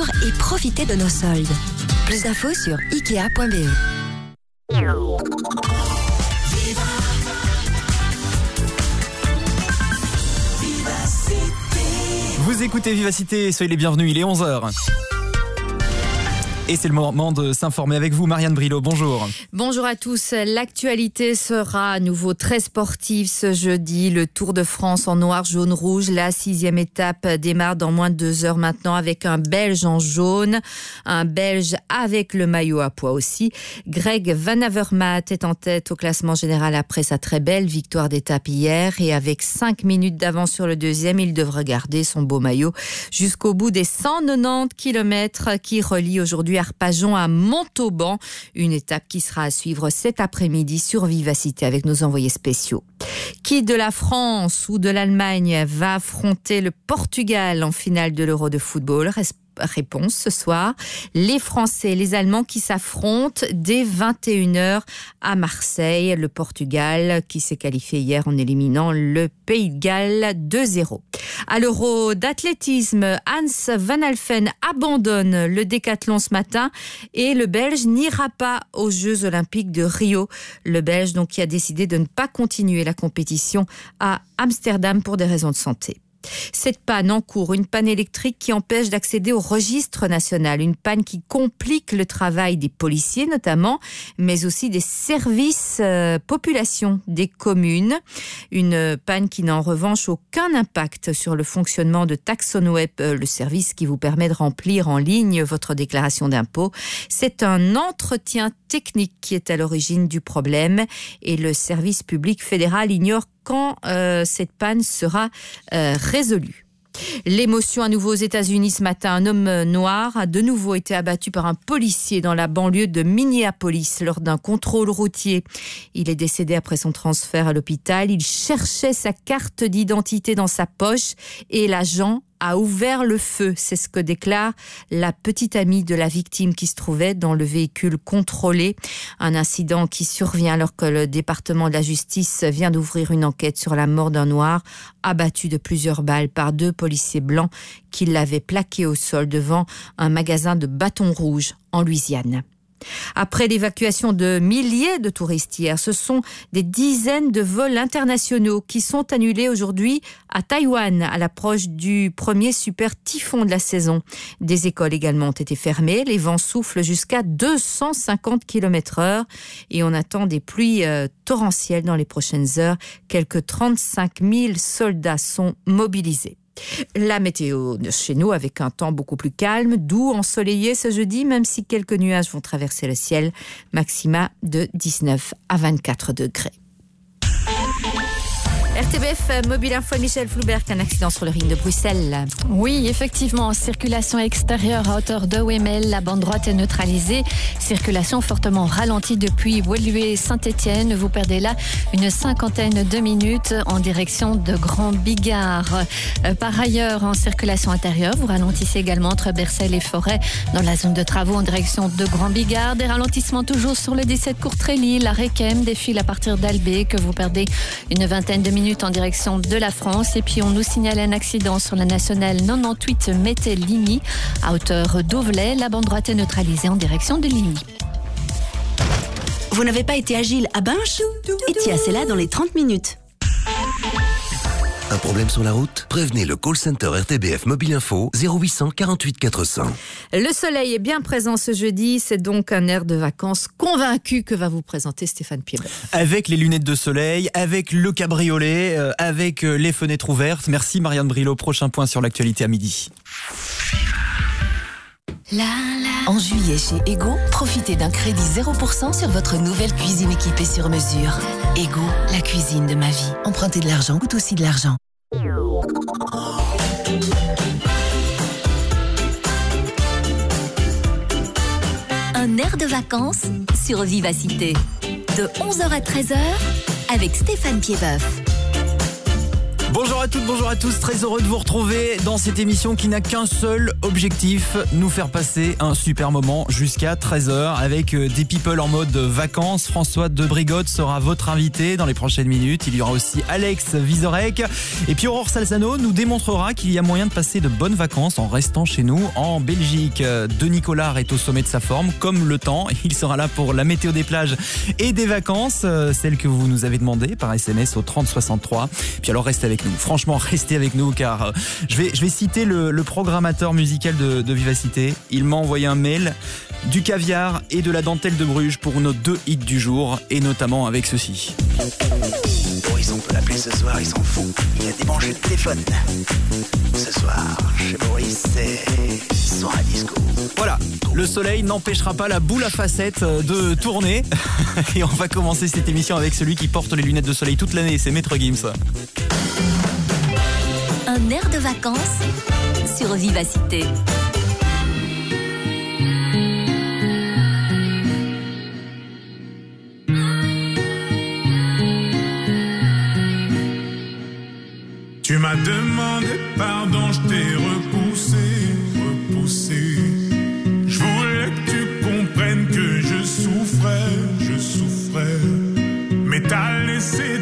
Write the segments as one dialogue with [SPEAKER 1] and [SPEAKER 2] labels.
[SPEAKER 1] et profitez de nos soldes. Plus d'infos sur ikea.be.
[SPEAKER 2] Vous écoutez Vivacité, soyez les bienvenus, il est 11h. Et c'est le moment de s'informer avec vous, Marianne Brillo. Bonjour.
[SPEAKER 3] Bonjour à tous. L'actualité sera à nouveau très sportive ce jeudi. Le Tour de France en noir, jaune, rouge. La sixième étape démarre dans moins de deux heures maintenant avec un Belge en jaune, un Belge avec le maillot à poids aussi. Greg Van Avermaet est en tête au classement général après sa très belle victoire d'étape hier et avec cinq minutes d'avance sur le deuxième, il devrait garder son beau maillot jusqu'au bout des 190 km qui relient aujourd'hui Arpajon à Montauban. Une étape qui sera à suivre cet après-midi sur Vivacité avec nos envoyés spéciaux. Qui de la France ou de l'Allemagne va affronter le Portugal en finale de l'Euro de football? Réponse ce soir. Les Français et les Allemands qui s'affrontent dès 21h à Marseille. Le Portugal qui s'est qualifié hier en éliminant le Pays de Galles 2-0. À l'Euro d'athlétisme, Hans Van Alphen abandonne le décathlon ce matin et le Belge n'ira pas aux Jeux Olympiques de Rio. Le Belge donc qui a décidé de ne pas continuer la compétition à Amsterdam pour des raisons de santé. Cette panne en cours, une panne électrique qui empêche d'accéder au registre national, une panne qui complique le travail des policiers notamment, mais aussi des services euh, population des communes. Une panne qui n'a en revanche aucun impact sur le fonctionnement de TaxonWeb, euh, le service qui vous permet de remplir en ligne votre déclaration d'impôt. C'est un entretien technique qui est à l'origine du problème et le service public fédéral ignore quand euh, cette panne sera euh, résolue. L'émotion à nouveau aux États-Unis ce matin. Un homme noir a de nouveau été abattu par un policier dans la banlieue de Minneapolis lors d'un contrôle routier. Il est décédé après son transfert à l'hôpital. Il cherchait sa carte d'identité dans sa poche et l'agent a ouvert le feu. C'est ce que déclare la petite amie de la victime qui se trouvait dans le véhicule contrôlé. Un incident qui survient alors que le département de la justice vient d'ouvrir une enquête sur la mort d'un noir abattu de plusieurs balles par deux policiers blancs qui l'avaient plaqué au sol devant un magasin de bâtons rouges en Louisiane. Après l'évacuation de milliers de touristes hier, ce sont des dizaines de vols internationaux qui sont annulés aujourd'hui à Taïwan à l'approche du premier super typhon de la saison. Des écoles également ont été fermées, les vents soufflent jusqu'à 250 km heure et on attend des pluies euh, torrentielles dans les prochaines heures. Quelques 35 000 soldats sont mobilisés. La météo chez nous avec un temps beaucoup plus calme, doux, ensoleillé ce jeudi, même si quelques nuages vont traverser le ciel, maxima de 19 à 24 degrés. RTBF Mobile Info Michel Floubert, un accident sur le ring de Bruxelles.
[SPEAKER 4] Oui, effectivement, circulation extérieure à hauteur de Wemel, la bande droite est neutralisée. Circulation fortement ralentie depuis Woluwe Saint-Étienne. Vous perdez là une cinquantaine de minutes en direction de Grand Bigard. Euh, par ailleurs, en circulation intérieure, vous ralentissez également entre Bercel et Forêt dans la zone de travaux en direction de Grand Bigard. Des ralentissements toujours sur le 17 Courtrélie, la Requem défile à partir d'Albé que vous perdez une vingtaine de minutes en direction de la France. Et puis on nous signale un accident sur la nationale 98 Métel-Ligny à hauteur d'Auvelay. La bande droite est neutralisée en direction de Ligny.
[SPEAKER 1] Vous n'avez pas été agile à Binche Et c'est là dans les 30 minutes.
[SPEAKER 5] Un problème sur la route? Prévenez le call center RTBF Mobile Info 0800 48 400.
[SPEAKER 3] Le soleil est bien présent ce jeudi, c'est donc un air de vacances convaincu que va vous présenter Stéphane Piedre.
[SPEAKER 2] Avec les lunettes de soleil, avec le cabriolet, euh, avec euh, les fenêtres ouvertes. Merci Marianne Brillo. Prochain point sur l'actualité à midi.
[SPEAKER 1] En juillet chez Ego, profitez d'un crédit 0% sur votre nouvelle cuisine équipée sur mesure. Ego, la cuisine de ma vie. Emprunter de l'argent coûte aussi de l'argent. Un air de vacances sur Vivacité. De 11h à 13h avec Stéphane Piedboeuf.
[SPEAKER 2] Bonjour à toutes, bonjour à tous, très heureux de vous retrouver dans cette émission qui n'a qu'un seul objectif, nous faire passer un super moment jusqu'à 13h avec euh, des people en mode vacances. François de Brigotte sera votre invité dans les prochaines minutes. Il y aura aussi Alex Vizorek. Et puis Aurore Salzano nous démontrera qu'il y a moyen de passer de bonnes vacances en restant chez nous en Belgique. De Nicolas est au sommet de sa forme, comme le temps. Il sera là pour la météo des plages et des vacances, euh, celle que vous nous avez demandé par SMS au 3063. Puis alors restez avec Franchement, restez avec nous car euh, je vais, citer le, le programmateur musical de, de Vivacité. Il m'a envoyé un mail du caviar et de la dentelle de Bruges pour nos deux hits du jour et notamment avec ceci.
[SPEAKER 6] Boris, on peut l'appeler ce soir, il s'en fout. Il a débranché le téléphone. Ce soir, chez Boris, c'est soirée disco.
[SPEAKER 2] Voilà, le soleil n'empêchera pas la boule à facettes euh, de tourner. Et on va commencer cette émission avec celui qui porte les lunettes de soleil toute l'année, c'est Maître Gims.
[SPEAKER 7] Un air de vacances sur Vivacité.
[SPEAKER 8] Tu m'as demandé pardon, je t'ai repoussé, repoussé. Je voulais que tu comprennes que je souffrais, je souffrais. Mais t'as laissé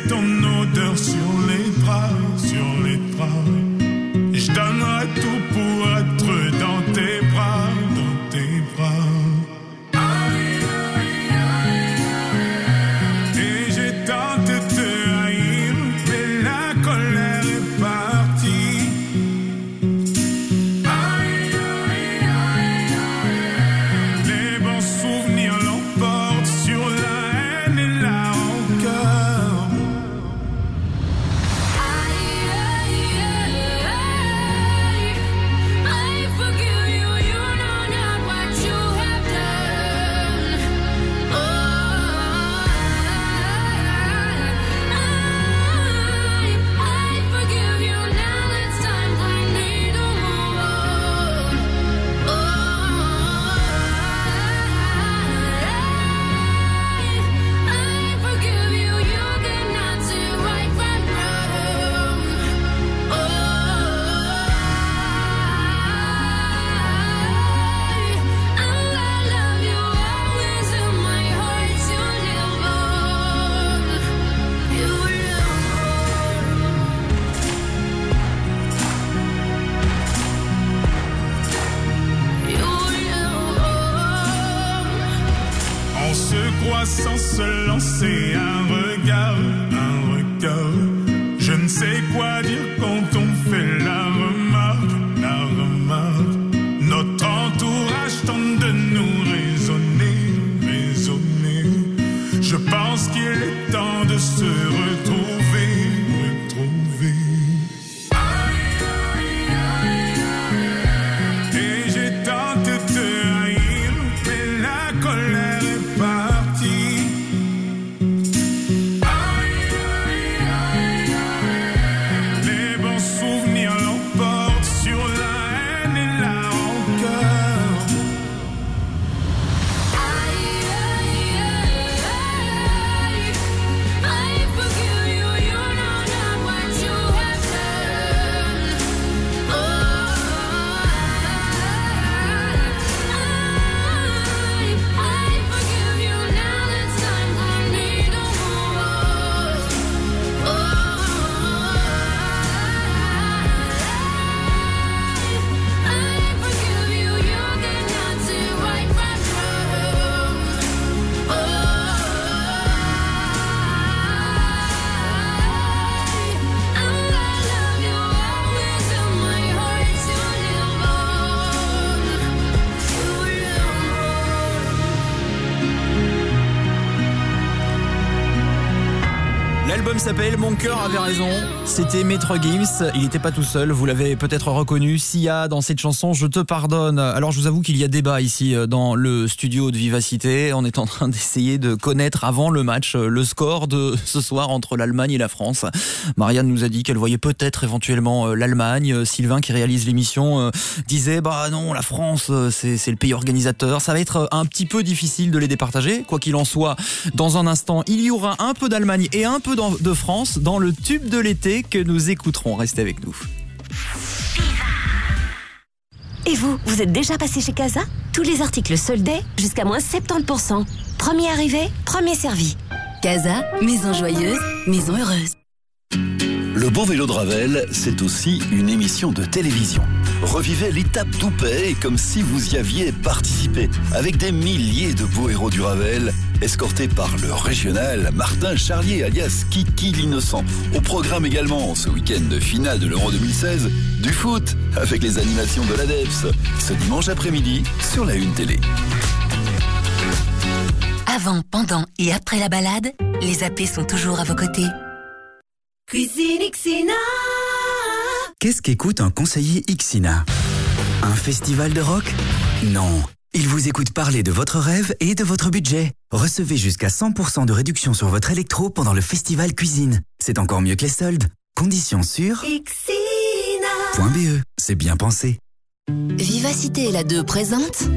[SPEAKER 8] sans se lancer un regard, un regard. Je ne sais quoi dire quand on
[SPEAKER 2] C'était Maître Gims. Il n'était pas tout seul. Vous l'avez peut-être reconnu. Sia dans cette chanson, Je te pardonne. Alors je vous avoue qu'il y a débat ici euh, dans le studio de Vivacité. On est en train d'essayer de connaître avant le match euh, le score de ce soir entre l'Allemagne et la France. Marianne nous a dit qu'elle voyait peut-être éventuellement euh, l'Allemagne. Sylvain qui réalise l'émission disait bah non la France c'est le pays organisateur. Ça va être un petit peu difficile de les départager. Quoi qu'il en soit, dans un instant il y aura un peu d'Allemagne et un peu de France dans le tube de l'été que nous écouterons. Restez avec nous.
[SPEAKER 9] Et vous, vous êtes déjà passé chez Casa? Tous les articles soldés jusqu'à moins 70%. Premier arrivé, premier servi.
[SPEAKER 10] Casa, maison joyeuse, maison heureuse.
[SPEAKER 11] Le beau vélo de Ravel, c'est aussi une émission de télévision. Revivez l'étape d'Oupé comme si vous y aviez participé, avec des milliers de beaux héros du Ravel, escortés par le régional Martin Charlier, alias Kiki l'innocent. Au programme également, ce week-end de finale de l'Euro 2016, du foot, avec les animations de l'ADEPS, ce dimanche après-midi sur la Une Télé.
[SPEAKER 10] Avant, pendant et après la balade, les AP sont toujours à vos côtés.
[SPEAKER 12] Cuisine Xina
[SPEAKER 13] Qu'est-ce qu'écoute un conseiller Xina Un festival de rock? Non. Il vous écoute parler de votre rêve et de votre budget. Recevez jusqu'à 100% de réduction sur votre électro pendant le festival cuisine. C'est encore mieux que les soldes. Conditions sur
[SPEAKER 12] Xina.be.
[SPEAKER 13] C'est bien pensé.
[SPEAKER 7] Vivacité la 2 présente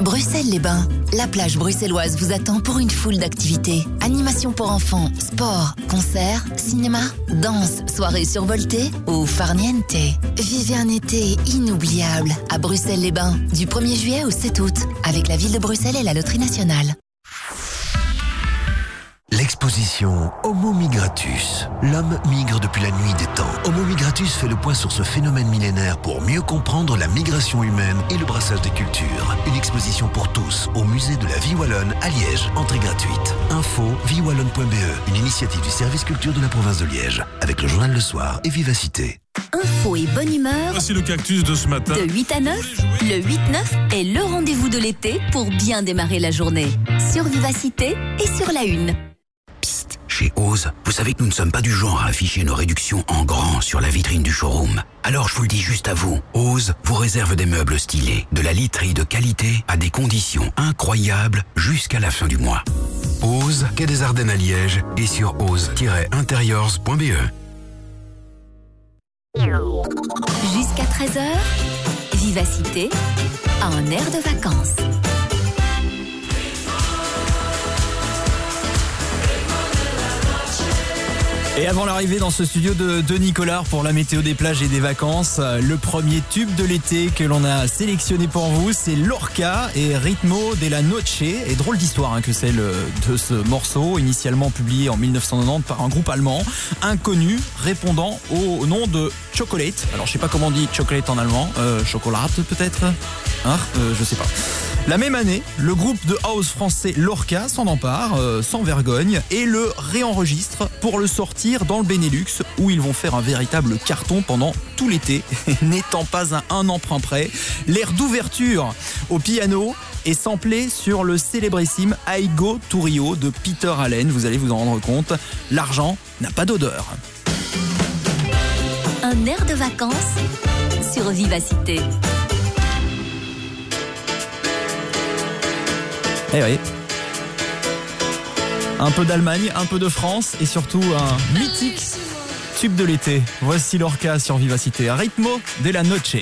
[SPEAKER 7] Bruxelles-les-Bains. La plage bruxelloise vous attend pour une foule d'activités. Animation pour enfants, sport, concerts, cinéma, danse, soirée survoltée ou farniente. Vivez un été inoubliable à Bruxelles-les-Bains du 1er juillet au 7 août avec la ville de Bruxelles et la Loterie nationale.
[SPEAKER 14] L'exposition Homo migratus. L'homme migre depuis la nuit des temps. Homo migratus fait le point sur ce phénomène millénaire pour mieux comprendre la migration humaine et le brassage des cultures. Une exposition pour tous au musée de la vie wallonne à Liège. Entrée gratuite. Info viewallonne.be. Une initiative du service culture de la province de Liège. Avec le journal Le Soir et Vivacité.
[SPEAKER 10] Info et bonne humeur.
[SPEAKER 8] Voici le cactus de ce matin.
[SPEAKER 10] De 8 à 9, le 8-9 est le rendez-vous de l'été pour bien démarrer la journée. Sur Vivacité et sur la Une.
[SPEAKER 13] Chez Ose, vous savez que nous ne sommes pas du genre à afficher nos réductions en grand sur la vitrine du showroom. Alors je vous le dis juste à vous, Ose vous réserve des meubles stylés, de la literie de qualité à des conditions incroyables jusqu'à la fin du mois. Ose, quai des Ardennes à Liège et sur ose-interiors.be.
[SPEAKER 10] Jusqu'à 13h, Vivacité un air de vacances.
[SPEAKER 2] Et avant l'arrivée dans ce studio de, de Nicolas pour la météo des plages et des vacances, euh, le premier tube de l'été que l'on a sélectionné pour vous, c'est Lorca et Ritmo della Noche. Et drôle d'histoire hein, que celle de ce morceau, initialement publié en 1990 par un groupe allemand, inconnu, répondant au nom de Chocolate. Alors je sais pas comment on dit chocolate en allemand, euh, chocolate peut-être? Euh, Je sais pas. La même année, le groupe de house français Lorca s'en empare, euh, sans vergogne, et le réenregistre pour le sortir dans le Benelux, où ils vont faire un véritable carton pendant tout l'été, n'étant pas à un emprunt près. L'air d'ouverture au piano est samplé sur le célébrissime Aigo Turio de Peter Allen. Vous allez vous en rendre compte, l'argent n'a pas d'odeur.
[SPEAKER 10] Un air de vacances sur Vivacité.
[SPEAKER 2] Eh oui. Un peu d'Allemagne, un peu de France et surtout un mythique tube de l'été. Voici Lorca sur Vivacité. Ritmo de la Noche.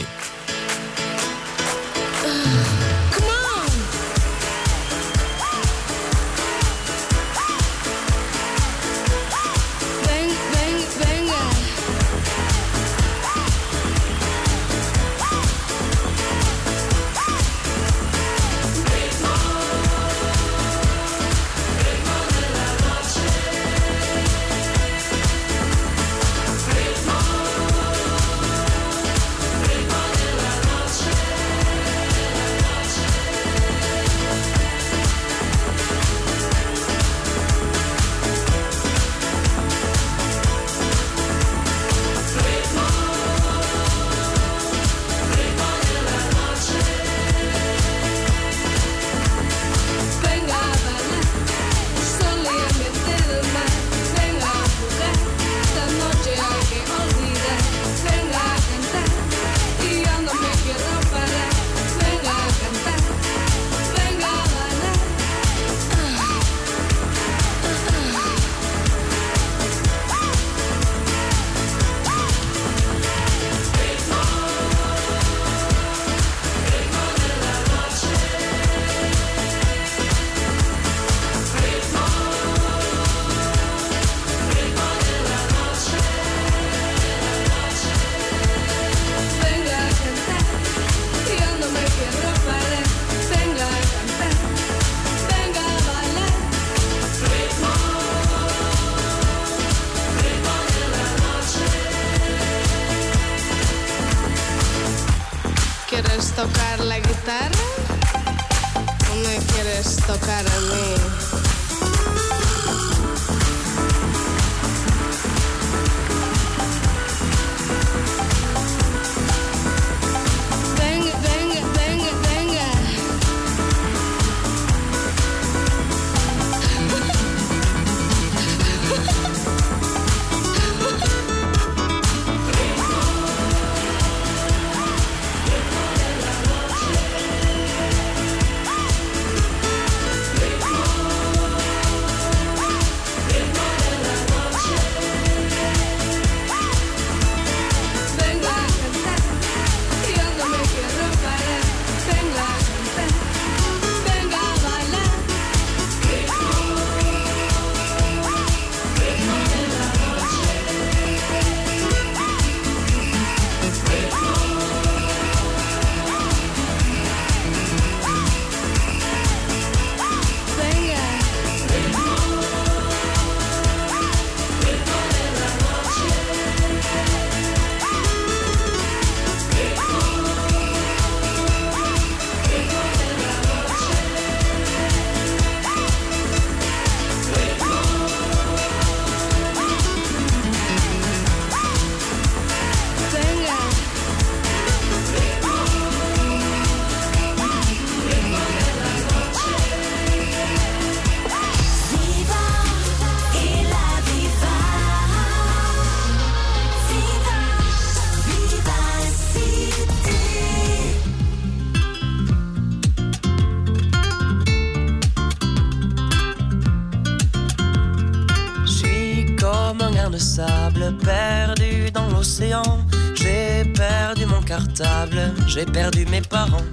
[SPEAKER 15] J'ai perdu mes parents.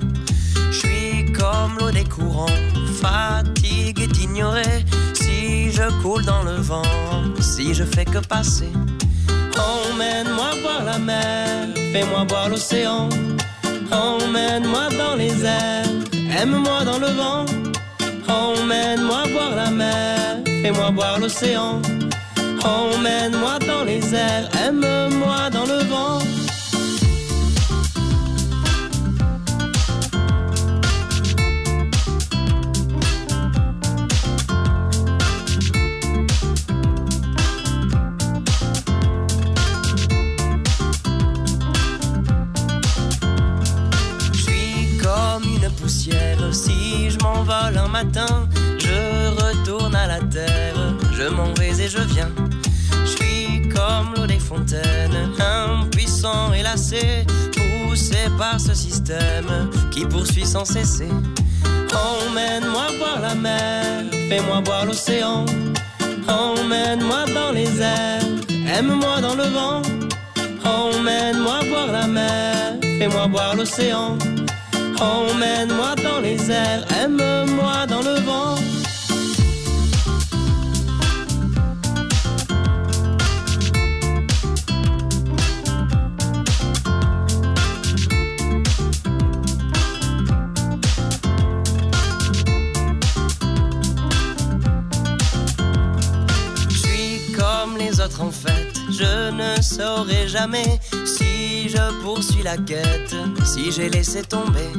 [SPEAKER 15] Je suis comme l'eau des courants, fatigue est. Si je coule dans le vent, si je fais que passer. Emmène-moi voir la mer, fais-moi voir l'océan. Emmène-moi dans les airs, aime-moi dans le vent. Emmène-moi voir la mer, fais-moi voir l'océan. Emmène-moi dans les airs, aime-moi sans cesser. Emmène-moi voir la mer, fais-moi voir l'océan. Emmène-moi dans les airs, aime-moi dans le vent. Emmène-moi voir la mer, fais-moi voir l'océan. Emmène-moi dans les airs, aime-moi si je poursuis la quête, si j'ai laissé tomber.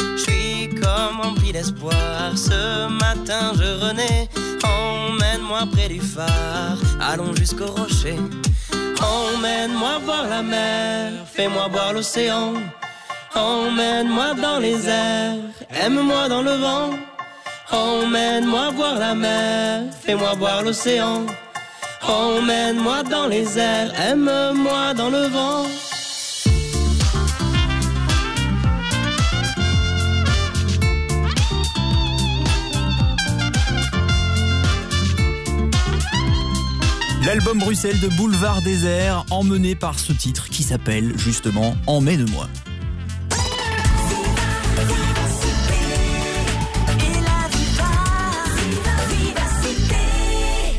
[SPEAKER 15] Je suis comme rempli d'espoir, ce matin je renais. Emmène-moi près du phare, allons jusqu'au rocher. Emmène-moi voir la mer, fais-moi voir l'océan. Emmène-moi dans les airs, aime-moi dans le vent. Emmène-moi voir la mer, fais-moi voir l'océan. Emmène-moi dans les airs, aime-moi dans le vent.
[SPEAKER 2] L'album Bruxelles de Boulevard Désert, emmené par ce titre qui s'appelle justement Emmène-moi.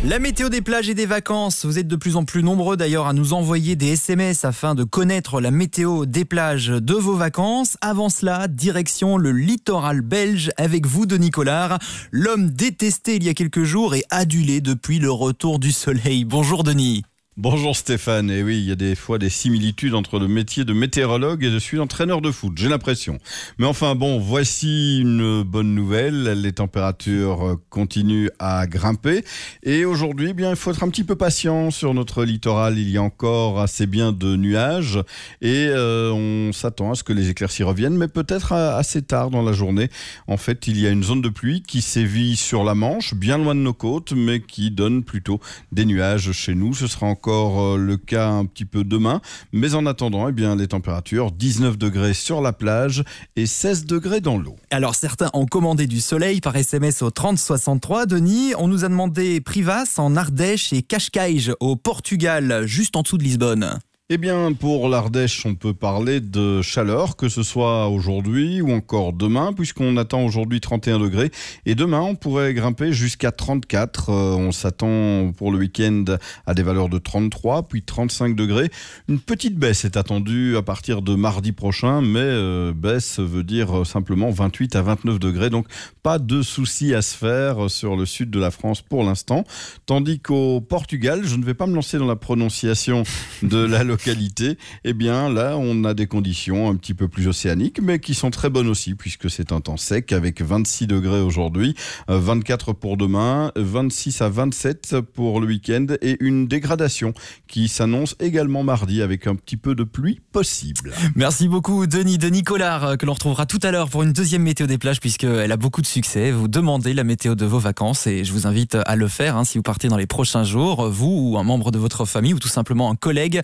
[SPEAKER 2] La météo des plages et des vacances, vous êtes de plus en plus nombreux d'ailleurs à nous envoyer des SMS afin de connaître la météo des plages de vos vacances. Avant cela, direction le littoral belge avec vous Denis Collard, l'homme détesté il y a quelques jours et adulé depuis le retour du soleil. Bonjour Denis.
[SPEAKER 16] Bonjour Stéphane, et oui, il y a des fois des similitudes entre le métier de météorologue et de celui d'entraîneur de foot, j'ai l'impression. Mais enfin bon, voici une bonne nouvelle, les températures continuent à grimper et aujourd'hui, eh bien, il faut être un petit peu patient sur notre littoral, il y a encore assez bien de nuages et euh, on s'attend à ce que les éclaircies reviennent, mais peut-être assez tard dans la journée. En fait, il y a une zone de pluie qui sévit sur la Manche, bien loin de nos côtes, mais qui donne plutôt des nuages chez nous. Ce sera encore euh, le cas un petit peu demain. Mais en attendant, eh bien, les températures 19 degrés sur la plage et 16 degrés dans l'eau.
[SPEAKER 2] Alors certains ont commandé du soleil par SMS au 3063. Denis, on nous a demandé Privas en Ardèche et Cascais au Portugal, juste en dessous de Lisbonne.
[SPEAKER 16] Eh bien, pour l'Ardèche, on peut parler de chaleur, que ce soit aujourd'hui ou encore demain, puisqu'on attend aujourd'hui 31 degrés. Et demain, on pourrait grimper jusqu'à 34. Euh, on s'attend pour le week-end à des valeurs de 33, puis 35 degrés. Une petite baisse est attendue à partir de mardi prochain, mais euh, baisse veut dire simplement 28 à 29 degrés. Donc, pas de soucis à se faire sur le sud de la France pour l'instant. Tandis qu'au Portugal, je ne vais pas me lancer dans la prononciation de la localité, eh bien là, on a des conditions un petit peu plus océaniques, mais qui sont très bonnes aussi, puisque c'est un temps sec avec 26 degrés aujourd'hui, euh, 24 pour demain, 26 à 27 pour le week-end et une dégradation qui s'annonce également mardi avec un petit peu de pluie possible.
[SPEAKER 2] Merci beaucoup Denis de Nicolas euh, que l'on retrouvera tout à l'heure pour une deuxième météo des plages puisqu'elle a beaucoup de succès. Vous demandez la météo de vos vacances et je vous invite à le faire hein, si vous partez dans les prochains jours, vous ou un membre de votre famille ou tout simplement un collègue.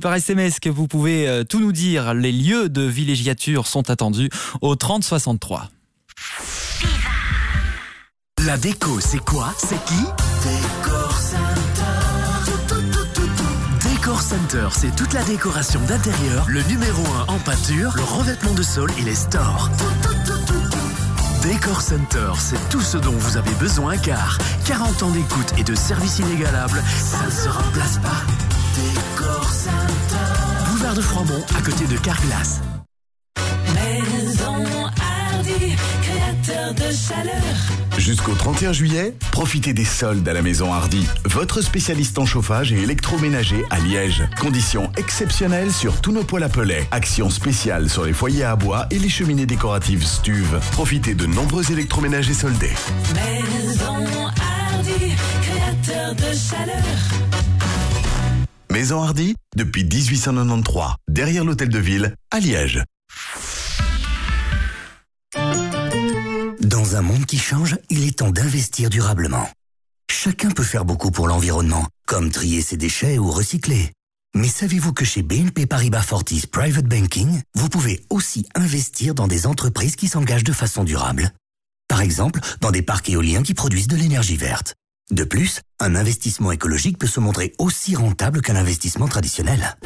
[SPEAKER 2] Par SMS que vous pouvez euh, tout nous dire. Les lieux de villégiature sont attendus au 3063.
[SPEAKER 13] La déco, c'est quoi? C'est qui? Décor Center. Décor Center, c'est toute la décoration d'intérieur, le numéro 1 en peinture, le revêtement de sol et les stores. Décor Center, c'est tout ce dont vous avez besoin car 40 ans d'écoute et de service inégalable, ça ne se remplace pas. Boulevard de Froidmont, à côté de Carglass.
[SPEAKER 17] Maison Hardy, créateur de chaleur.
[SPEAKER 18] Jusqu'au 31 juillet, profitez des soldes à la Maison Hardy, votre spécialiste en chauffage et électroménager à Liège. Conditions exceptionnelles sur tous nos poêles à pellets. Action spéciale sur les foyers à bois et les cheminées décoratives Stuve. Profitez de nombreux électroménagers soldés.
[SPEAKER 17] Maison Hardy, créateur de chaleur.
[SPEAKER 18] Maison Hardy, depuis 1893, derrière l'hôtel de ville, à Liège.
[SPEAKER 19] Dans un monde qui change, il est temps d'investir durablement. Chacun peut faire beaucoup pour l'environnement, comme trier ses déchets ou recycler. Mais savez-vous que chez BNP Paribas Fortis Private Banking, vous pouvez aussi investir dans des entreprises qui s'engagent de façon durable? Par exemple, dans des parcs éoliens qui produisent de l'énergie verte. De plus, un investissement écologique peut se montrer aussi rentable qu'un investissement traditionnel.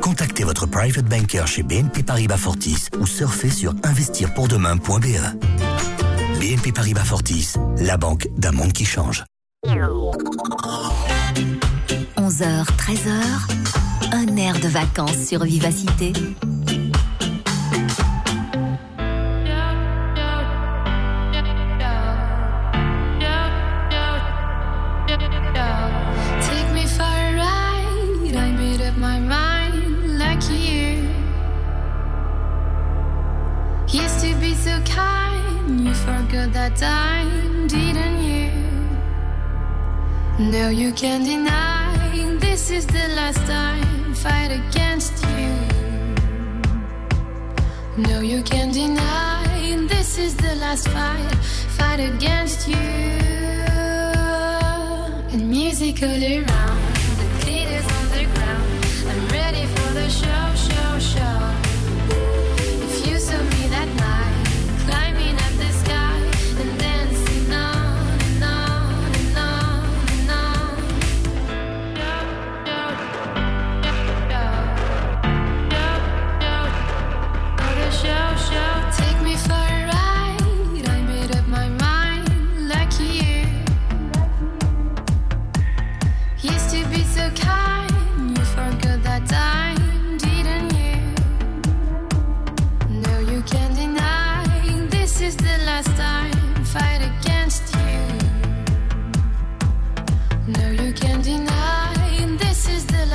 [SPEAKER 19] Contactez votre private banker chez BNP Paribas Fortis ou surfez sur investirpourdemain.be. BNP Paribas Fortis, la banque d'un monde qui change.
[SPEAKER 7] 11h, 13h, un air de vacances sur Vivacité.
[SPEAKER 20] Used to be so kind. You forgot that time, didn't you? No, you can't deny. This is the last time. Fight against you. No, you can't deny. This is the last fight. Fight against you. And music all around. The glitters on the ground. I'm ready for the show.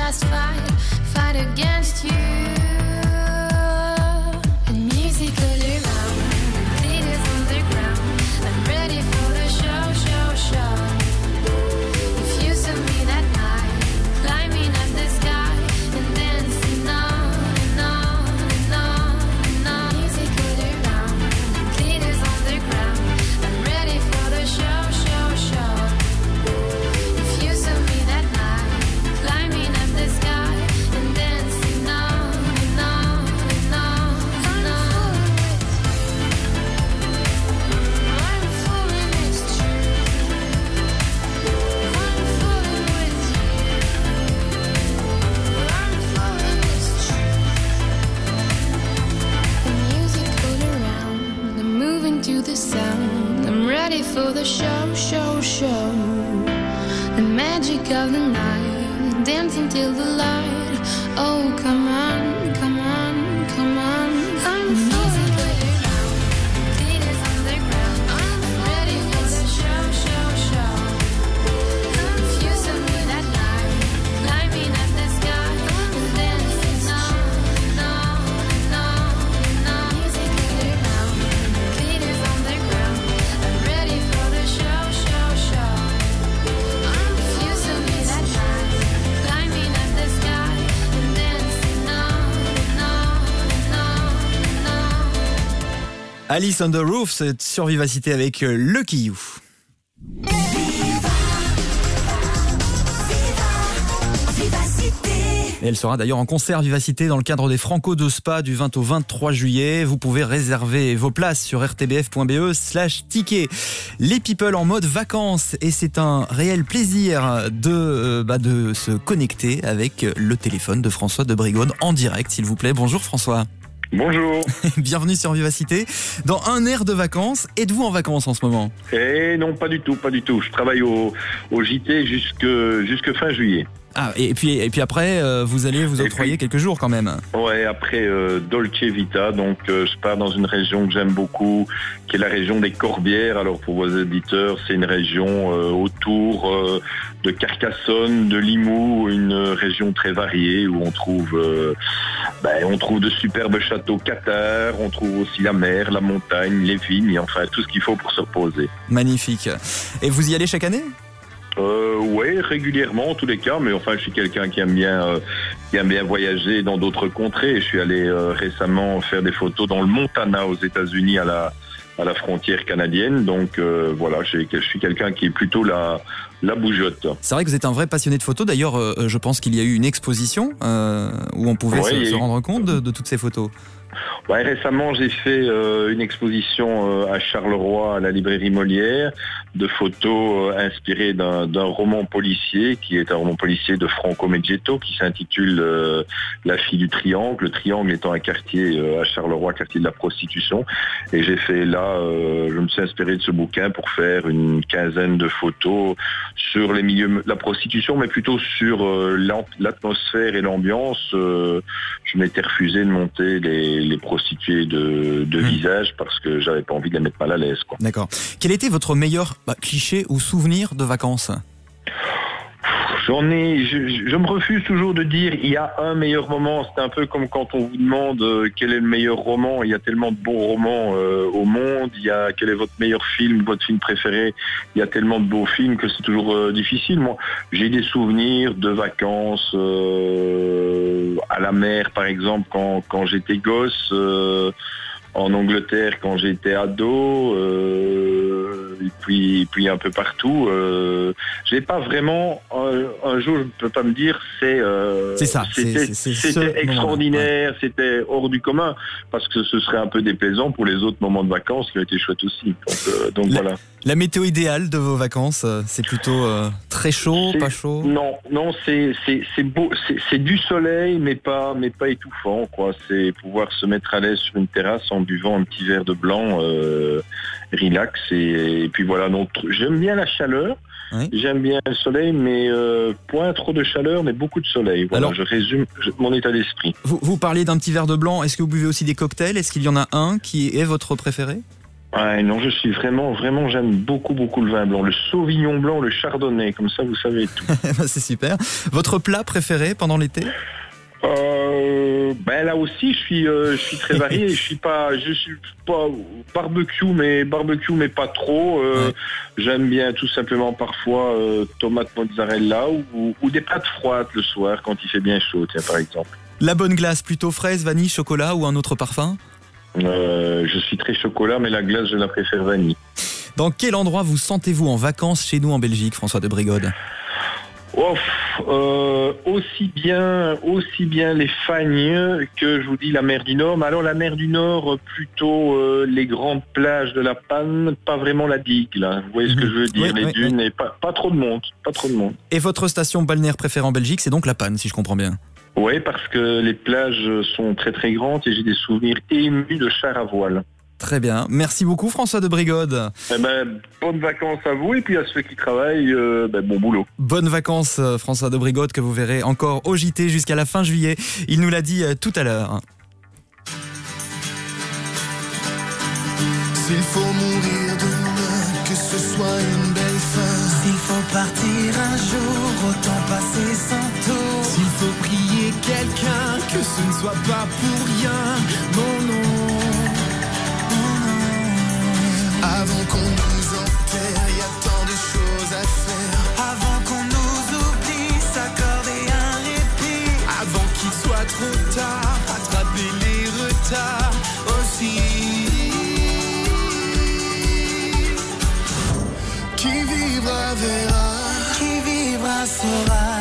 [SPEAKER 20] last fight, fight against you. For the show, show, show. The magic of the night, dancing till the light. Oh, come
[SPEAKER 2] Alice on the Roof, c'est sur Vivacité avec euh, Lucky You. Et elle sera d'ailleurs en concert Vivacité dans le cadre des Franco de Spa du 20 au 23 juillet. Vous pouvez réserver vos places sur rtbf.be slash ticket. Les people en mode vacances et c'est un réel plaisir de, euh, bah, de se connecter avec le téléphone de François de Brigode en direct s'il vous plaît. Bonjour François.
[SPEAKER 21] Bonjour.
[SPEAKER 2] Bienvenue sur Vivacité. Dans un air de vacances, êtes-vous en vacances en ce moment?
[SPEAKER 21] Eh non, pas du tout, pas du tout. Je travaille au, au JT jusque, jusque fin juillet.
[SPEAKER 2] Ah, et puis, et puis après, euh, vous allez vous octroyer quelques jours quand même.
[SPEAKER 21] Ouais, après euh, Dolce Vita, donc euh, je pars dans une région que j'aime beaucoup, qui est la région des Corbières. Alors pour vos éditeurs, c'est une région autour de Carcassonne, de Limoux, une région très variée où on trouve, ben, on trouve de superbes châteaux cathares, on trouve aussi la mer, la montagne, les vignes, enfin tout ce qu'il faut pour se reposer.
[SPEAKER 2] Magnifique. Et vous y allez chaque année?
[SPEAKER 21] Euh, ouais, régulièrement en tous les cas, mais enfin je suis quelqu'un qui aime bien euh, qui aime bien voyager dans d'autres contrées. Je suis allé euh, récemment faire des photos dans le Montana aux États-Unis à la à la frontière canadienne. Donc euh, voilà, je suis quelqu'un qui est plutôt la la bougeotte.
[SPEAKER 2] C'est vrai que vous êtes un vrai passionné de photos. D'ailleurs, euh, je pense qu'il y a eu une exposition euh, où on pouvait
[SPEAKER 21] Ouais,
[SPEAKER 2] se, rendre compte de, de toutes ces photos.
[SPEAKER 21] Récemment, j'ai fait euh, une exposition euh, à Charleroi, à la librairie Molière, de photos euh, inspirées d'un roman policier, qui est un roman policier de Franco Meggetto, qui s'intitule La fille du triangle. Le triangle étant un quartier à Charleroi, quartier de la prostitution. Et j'ai fait là, je me suis inspiré de ce bouquin pour faire une quinzaine de photos sur les milieux de la prostitution, mais plutôt sur l'atmosphère et l'ambiance. Je m'étais refusé de monter les, les prostituées de, de visage parce que j'avais pas envie de les mettre mal à l'aise.
[SPEAKER 2] D'accord. Quel était votre meilleur bah, cliché ou souvenir de vacances?
[SPEAKER 21] J'en ai, je, me refuse toujours de dire il y a un meilleur moment. C'est un peu comme quand on vous demande euh, quel est le meilleur roman. Il y a tellement de bons romans euh, au monde. Il y a quel est votre meilleur film, votre film préféré. Il y a tellement de beaux films que c'est toujours euh, difficile. Moi, j'ai des souvenirs de vacances à la mer, par exemple, quand, quand j'étais gosse. Euh, en Angleterre quand j'étais ado, euh, et puis, puis un peu partout. Euh, j'ai pas vraiment un, un jour, je ne peux pas me dire, c'est euh,
[SPEAKER 2] C'est ça,
[SPEAKER 21] c'était
[SPEAKER 2] ce
[SPEAKER 21] extraordinaire, c'était hors du commun, parce que ce serait un peu déplaisant pour les autres moments de vacances qui ont été chouettes aussi. Donc, euh, voilà.
[SPEAKER 2] La météo idéale de vos vacances, euh, c'est plutôt euh, très chaud, pas chaud
[SPEAKER 21] Non, non, c'est beau, c'est du soleil, mais pas mais pas étouffant, quoi. C'est pouvoir se mettre à l'aise sur une terrasse en buvant un petit verre de blanc, euh, relax. Et, et puis voilà. Donc j'aime bien la chaleur. J'aime bien le soleil, mais euh, point trop de chaleur, mais beaucoup de soleil. Voilà,
[SPEAKER 2] Alors-
[SPEAKER 21] je résume mon état d'esprit.
[SPEAKER 2] Vous, vous parliez d'un petit verre de blanc. Est-ce que vous buvez aussi des cocktails? Est-ce qu'il y en a un qui est votre préféré?
[SPEAKER 21] Ouais, non, je suis vraiment, vraiment, j'aime beaucoup, beaucoup le vin blanc. Le Sauvignon blanc, le Chardonnay, comme ça, vous savez tout.
[SPEAKER 2] Bah, C'est super. Votre plat préféré pendant l'été?
[SPEAKER 21] Euh, ben là aussi, je suis, euh, je suis très varié. je suis pas, je suis pas barbecue, mais barbecue, mais pas trop. Euh, J'aime bien tout simplement parfois tomate mozzarella ou, ou des pâtes froides le soir quand il fait bien chaud, tiens, par exemple.
[SPEAKER 2] La bonne glace, plutôt fraise, vanille, chocolat ou un autre parfum?
[SPEAKER 21] Euh, je suis très chocolat, mais la glace, je la préfère vanille.
[SPEAKER 2] Dans quel endroit vous sentez-vous en vacances chez nous en Belgique, François de Brigode?
[SPEAKER 21] Euh, aussi bien, aussi bien les Fagnes que je vous dis la mer du Nord. Mais alors la mer du Nord, plutôt euh, les grandes plages de la Panne, pas vraiment la digue. Là. Vous voyez ce que je veux dire
[SPEAKER 2] Oui,
[SPEAKER 21] Les
[SPEAKER 2] oui,
[SPEAKER 21] dunes et pas, pas trop de monde, pas trop de monde.
[SPEAKER 2] Et votre station balnéaire préférée en Belgique, c'est donc la Panne, si je comprends bien.
[SPEAKER 21] Oui, parce que les plages sont très très grandes et j'ai des souvenirs émus de chars à voile.
[SPEAKER 2] Très bien. Merci beaucoup, François de Brigode.
[SPEAKER 21] Eh ben, bonnes vacances à vous et puis à ceux qui travaillent, euh, ben, bon boulot.
[SPEAKER 2] Bonnes vacances, euh, François de Brigode, que vous verrez encore au JT jusqu'à la fin juillet. Il nous l'a dit euh, tout à l'heure.
[SPEAKER 19] S'il faut mourir demain, que ce soit une pas pour rien. Non, non. Avant qu'on nous enterre, y a tant de choses à faire. Avant qu'on nous oublie, s'accorder un répit. Avant qu'il soit trop tard, attraper les retards aussi. Qui vivra verra, qui vivra saura.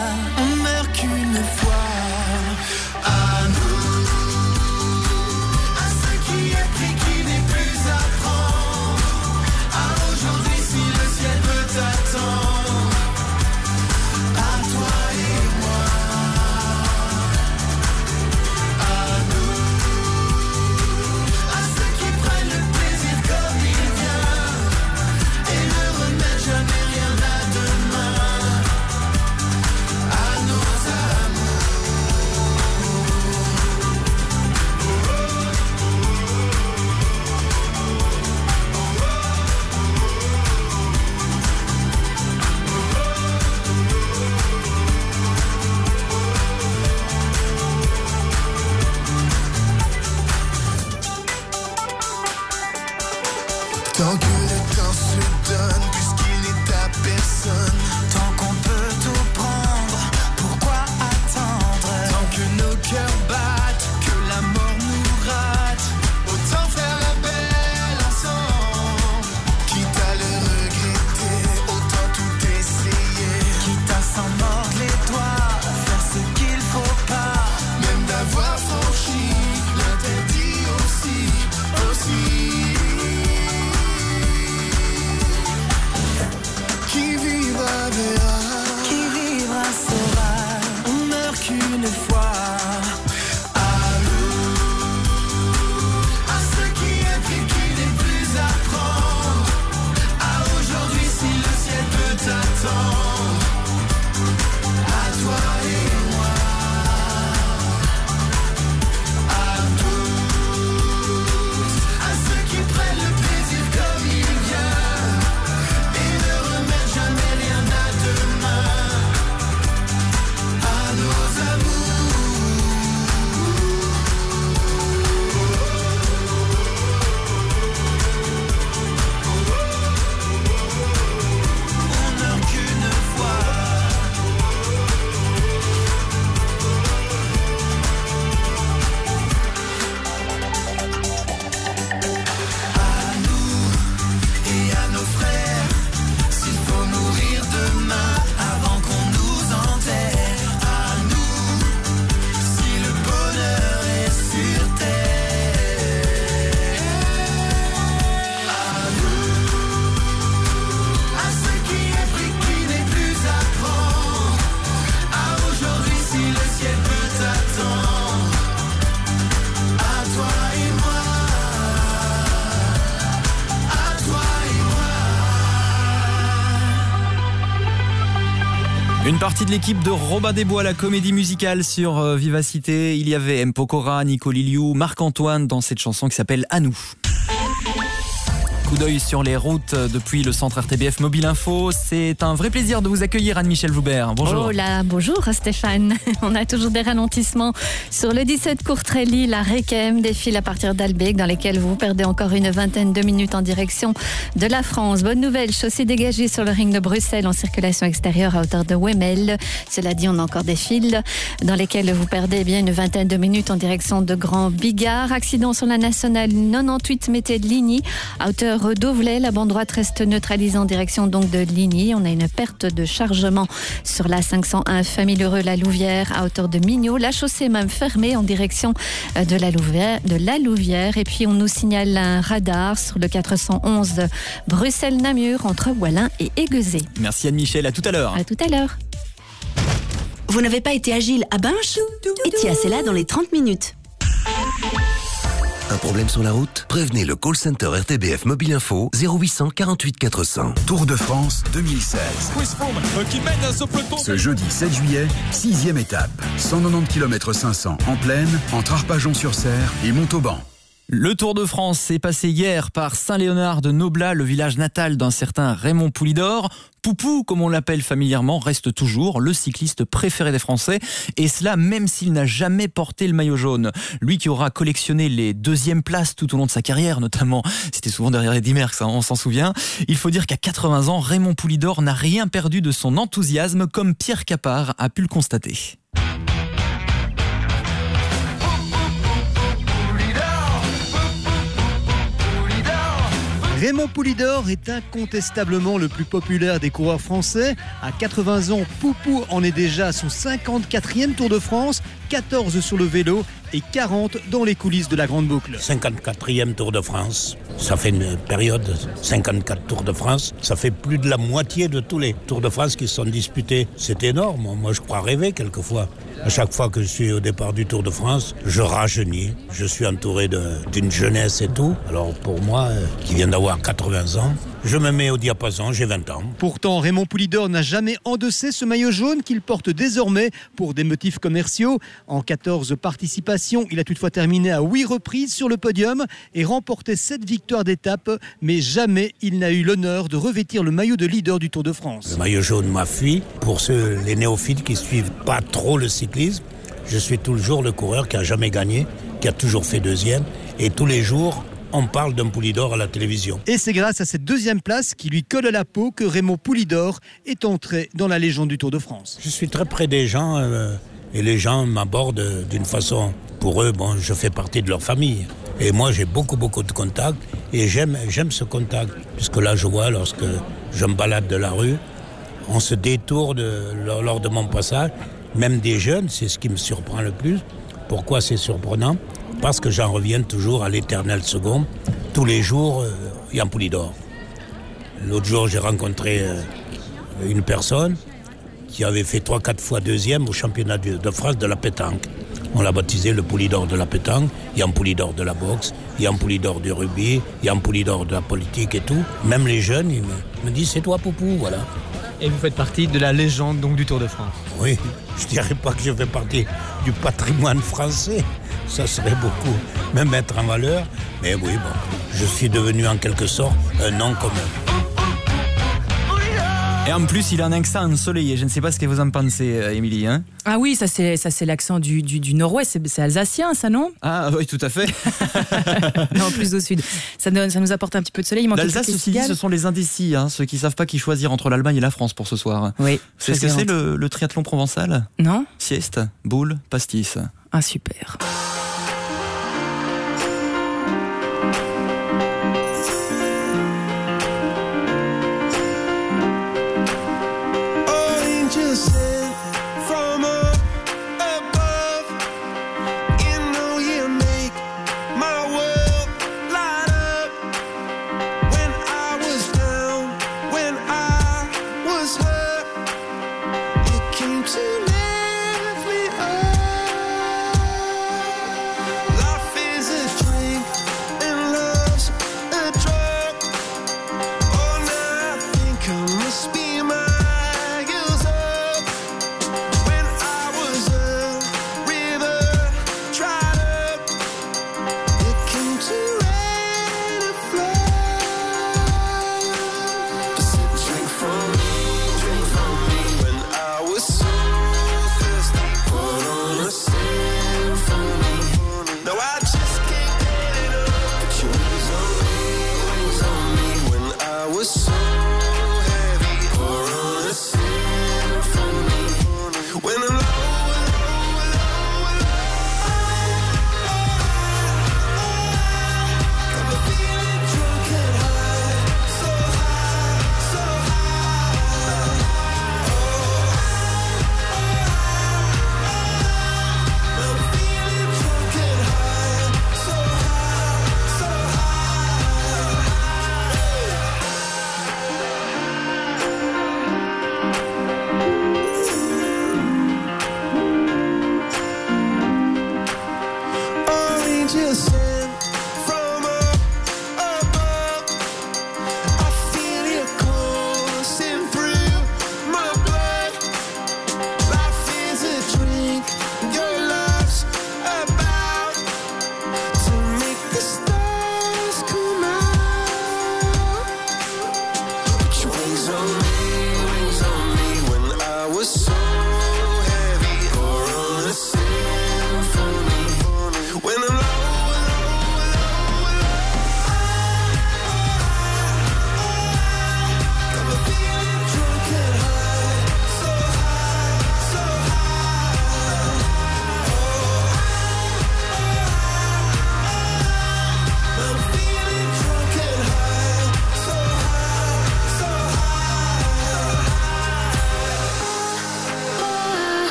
[SPEAKER 2] Une partie de l'équipe de Robin Desbois, la comédie musicale sur euh, Vivacité. Il y avait M. Pokora, Nico Liliou, Marc-Antoine dans cette chanson qui s'appelle À nous. Coup d'œil sur les routes depuis le centre RTBF Mobile Info. C'est un vrai plaisir de vous accueillir, Anne-Michel Joubert. Bonjour.
[SPEAKER 4] Oh là, bonjour Stéphane. On a toujours des ralentissements sur le 17 Courtrélie, la Requem, des files à partir d'Albec dans lesquelles vous perdez encore une vingtaine de minutes en direction de la France. Bonne nouvelle, chaussée dégagée sur le ring de Bruxelles en circulation extérieure à hauteur de Wemel. Cela dit, on a encore des files dans lesquelles vous perdez eh bien une vingtaine de minutes en direction de Grand Bigard. Accident sur la nationale 98 mété de Ligny à hauteur La bande droite reste neutralisée en direction donc de Ligny. On a une perte de chargement sur la 501 Famille Heureux la Louvière à hauteur de Mignot. La chaussée est même fermée en direction euh, de la Louvière, de la Louvière. Et puis on nous signale un radar sur le 411 Bruxelles-Namur entre Wallin et Aiguezé.
[SPEAKER 2] Merci Anne-Michel, à tout à l'heure.
[SPEAKER 4] À tout à l'heure.
[SPEAKER 22] Vous n'avez pas été agile à Binche Etia, c'est là dans les 30 minutes.
[SPEAKER 5] Un problème sur la route? Prévenez le call center RTBF Mobile Info 0800 48 400.
[SPEAKER 13] Tour de France 2016.
[SPEAKER 23] qui mène à ce peloton.
[SPEAKER 13] Ce jeudi 7 juillet, sixième étape. 190 km 500 en plaine, entre Arpajon-sur-Serre et Montauban.
[SPEAKER 2] Le Tour de France s'est passé hier par Saint-Léonard de Noblat, le village natal d'un certain Raymond Poulidor. Poupou, comme on l'appelle familièrement, reste toujours le cycliste préféré des Français, et cela même s'il n'a jamais porté le maillot jaune. Lui qui aura collectionné les deuxièmes places tout au long de sa carrière, notamment, c'était souvent derrière les Merckx, hein, on s'en souvient. Il faut dire qu'à 80 ans, Raymond Poulidor n'a rien perdu de son enthousiasme, comme Pierre Capard a pu le constater.
[SPEAKER 24] Raymond Poulidor est incontestablement le plus populaire des coureurs français. À 80 ans, Poupou en est déjà à son 54e Tour de France, 14 sur le vélo et 40 dans les coulisses de la Grande Boucle.
[SPEAKER 25] 54e Tour de France. Ça fait une période, 54 Tours de France. Ça fait plus de la moitié de tous les Tours de France qui sont disputés. C'est énorme. Moi, je crois rêver quelquefois. À chaque fois que je suis au départ du Tour de France, je rajeunis. Je suis entouré d'une jeunesse et tout. Alors pour moi, euh, qui vient d'avoir 80 ans, je me mets au diapason, j'ai 20 ans.
[SPEAKER 24] Pourtant, Raymond Poulidor n'a jamais endossé ce maillot jaune qu'il porte désormais pour des motifs commerciaux. En 14 participations, il a toutefois terminé à 8 reprises sur le podium et remporté 7 victoires d'étape, mais jamais il n'a eu l'honneur de revêtir le maillot de leader du Tour de France.
[SPEAKER 25] Le maillot jaune m'a fui. Pour ceux, les néophytes qui suivent pas trop le cyclisme, je suis toujours le coureur qui a jamais gagné, qui a toujours fait deuxième. Et tous les jours, on parle d'un Poulidor à la télévision.
[SPEAKER 24] Et c'est grâce à cette deuxième place qui lui colle à la peau que Raymond Poulidor est entré dans la légende du Tour de France.
[SPEAKER 25] Je suis très près des gens euh, et les gens m'abordent euh, d'une façon. Pour eux, bon, je fais partie de leur famille. Et moi, j'ai beaucoup, beaucoup de contacts et j'aime, j'aime ce contact. Puisque là, je vois, lorsque je me balade de la rue, on se détourne lors, lors de mon passage, même des jeunes, c'est ce qui me surprend le plus. Pourquoi c'est surprenant? Parce que j'en reviens toujours à l'éternel second. Tous les jours, euh, il y a un Poulidor. L'autre jour, j'ai rencontré euh, une personne qui avait fait 3-4 fois deuxième au championnat de France de la pétanque. On l'a baptisé le Poulidor de la pétanque. Il y a un Poulidor de la boxe, il y a un Poulidor du rugby, il y a un Poulidor de la politique et tout. Même les jeunes, ils me, me disent c'est toi Poupou, voilà.
[SPEAKER 26] Et vous faites partie de la légende donc du Tour de France.
[SPEAKER 25] Oui, je dirais pas que je fais partie du patrimoine français. Ça serait beaucoup me mettre en valeur. Mais oui, bon, je suis devenu en quelque sorte un nom commun.
[SPEAKER 2] Et en plus, il a un accent ensoleillé. Je ne sais pas ce que vous en pensez, euh, Émilie. Hein
[SPEAKER 27] Ah oui, ça c'est ça c'est l'accent du, du, du nord-ouest, c'est- alsacien ça non?
[SPEAKER 2] Ah oui, tout à fait.
[SPEAKER 27] Non, plus au sud. Ça, donne- ça nous apporte un petit peu de soleil.
[SPEAKER 2] L'Alsace,
[SPEAKER 27] quelques
[SPEAKER 2] ceci dit,
[SPEAKER 27] cigales.
[SPEAKER 2] ce sont les indécis, hein, ceux qui savent pas qui choisir entre l'Allemagne et la France pour ce soir.
[SPEAKER 27] Oui.
[SPEAKER 2] C'est ce que c'est le, le triathlon provençal?
[SPEAKER 27] Non
[SPEAKER 2] Sieste, boule, pastis.
[SPEAKER 27] Ah super.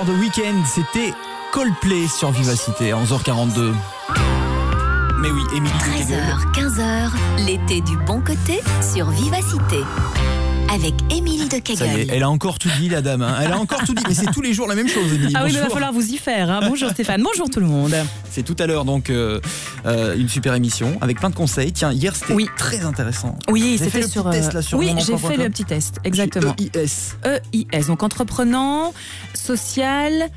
[SPEAKER 2] For the Weekend, c'était Coldplay sur Vivacité à 11h42. Mais oui, Émilie de Kegel.
[SPEAKER 7] 13h, 15h, l'été du bon côté sur Vivacité. Avec Émilie de
[SPEAKER 2] Ça y est,
[SPEAKER 7] Kegel.
[SPEAKER 2] elle a encore tout dit, la dame. hein. Elle a encore tout dit. Mais c'est tous les jours la même chose, Émilie.
[SPEAKER 27] Ah oui, mais il va falloir vous y faire. hein. Bonjour Stéphane, bonjour tout le monde.
[SPEAKER 2] C'est tout à l'heure, donc, euh, euh, une super émission avec plein de conseils. Tiens, hier, c'était très intéressant.
[SPEAKER 27] Oui, c'était sur.
[SPEAKER 2] test,
[SPEAKER 27] euh,
[SPEAKER 2] là, sur
[SPEAKER 27] oui, j'ai fait le petit test, exactement.
[SPEAKER 2] EIS.
[SPEAKER 27] EIS, donc entreprenant, social.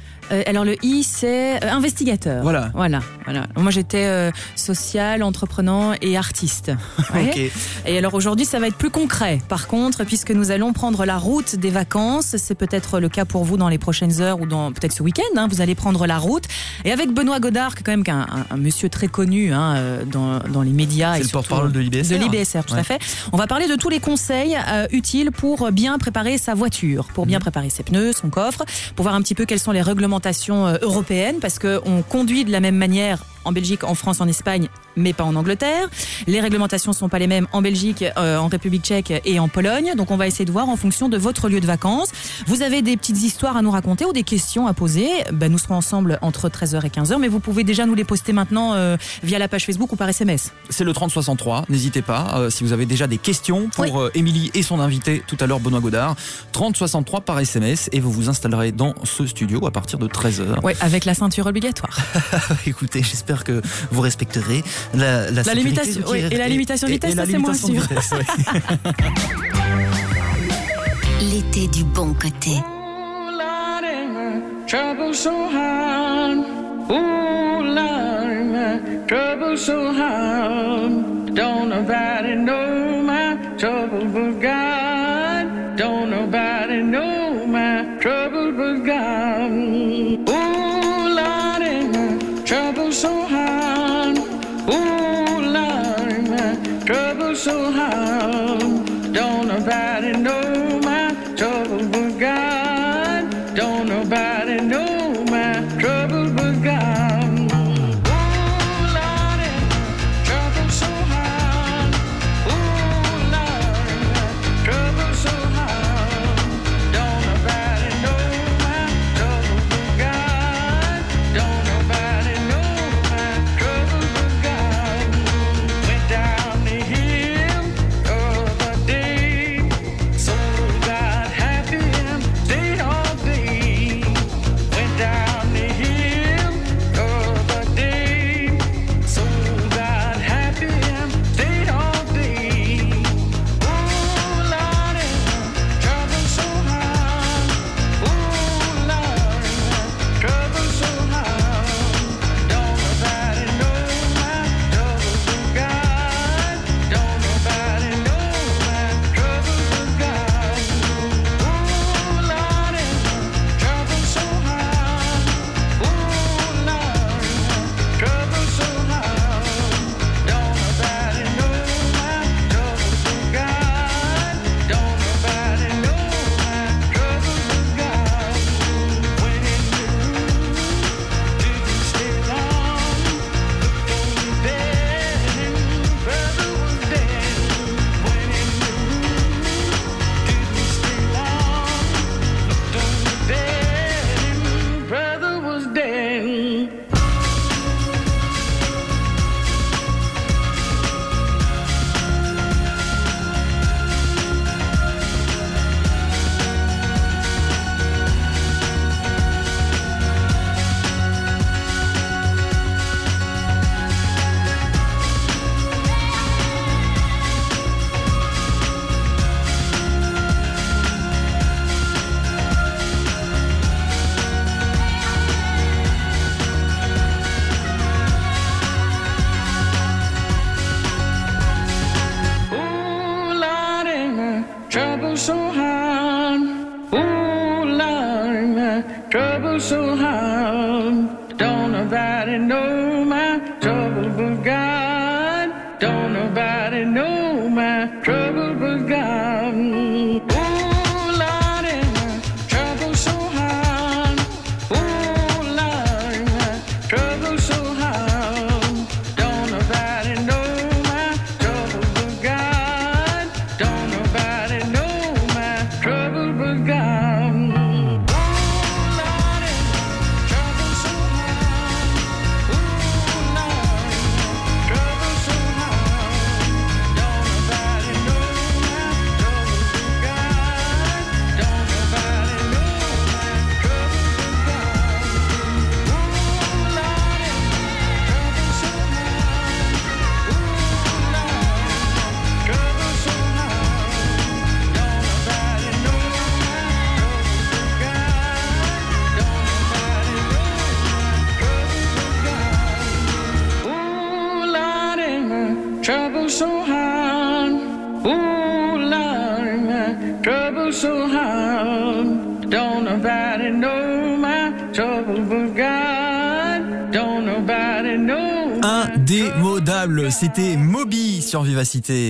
[SPEAKER 27] alors le I, c'est investigateur.
[SPEAKER 2] Voilà.
[SPEAKER 27] Voilà, voilà. Moi j'étais social, entreprenant et artiste. Ouais. Et alors aujourd'hui, ça va être plus concret. Par contre, puisque nous allons prendre la route des vacances, c'est peut-être le cas pour vous dans les prochaines heures ou dans peut-être ce week-end. hein, vous allez prendre la route. Et avec Benoît Godard, qui est quand même un, un- un monsieur très connu hein, euh, dans, dans les médias.
[SPEAKER 2] C'est
[SPEAKER 27] et
[SPEAKER 2] le porte-parole de l'IBSR.
[SPEAKER 27] De l'IBSR, tout
[SPEAKER 2] Ouais.
[SPEAKER 27] à fait. On va parler de tous les conseils euh, utiles pour bien préparer sa voiture, pour
[SPEAKER 2] Mhm.
[SPEAKER 27] bien préparer ses pneus, son coffre, pour voir un petit peu quelles sont les réglementations euh, européennes, parce qu'on conduit de la même manière en Belgique, en France, en Espagne, mais pas en Angleterre. Les réglementations sont pas les mêmes en Belgique, euh, en République tchèque et en Pologne. Donc on va essayer de voir en fonction de votre lieu de vacances. Vous avez des petites histoires à nous raconter ou des questions à poser? Ben, nous serons ensemble entre 13h et 15h, mais vous pouvez déjà nous les poster maintenant euh, via la page Facebook ou par SMS.
[SPEAKER 2] C'est le 3063, n'hésitez pas. euh, si vous avez déjà des questions pour Émilie et son invité tout à l'heure, Benoît Godard, 3063 par SMS et vous vous installerez dans ce studio à partir de 13h.
[SPEAKER 27] Ouais, avec la ceinture obligatoire.
[SPEAKER 2] Écoutez, j'espère que vous respecterez la,
[SPEAKER 27] limitation, oui, et la limitation de vitesse,
[SPEAKER 2] et la
[SPEAKER 27] ça, c'est moins sûr.
[SPEAKER 2] vitesse.
[SPEAKER 7] L'été du bon côté.
[SPEAKER 28] Trouble so hard. Ooh, Lord, my trouble so hard. Don't nobody know my trouble but God. Don't nobody know my trouble but God. So hard. Ooh, Lord, my trouble so hard. Don't nobody know my trouble but God. Don't nobody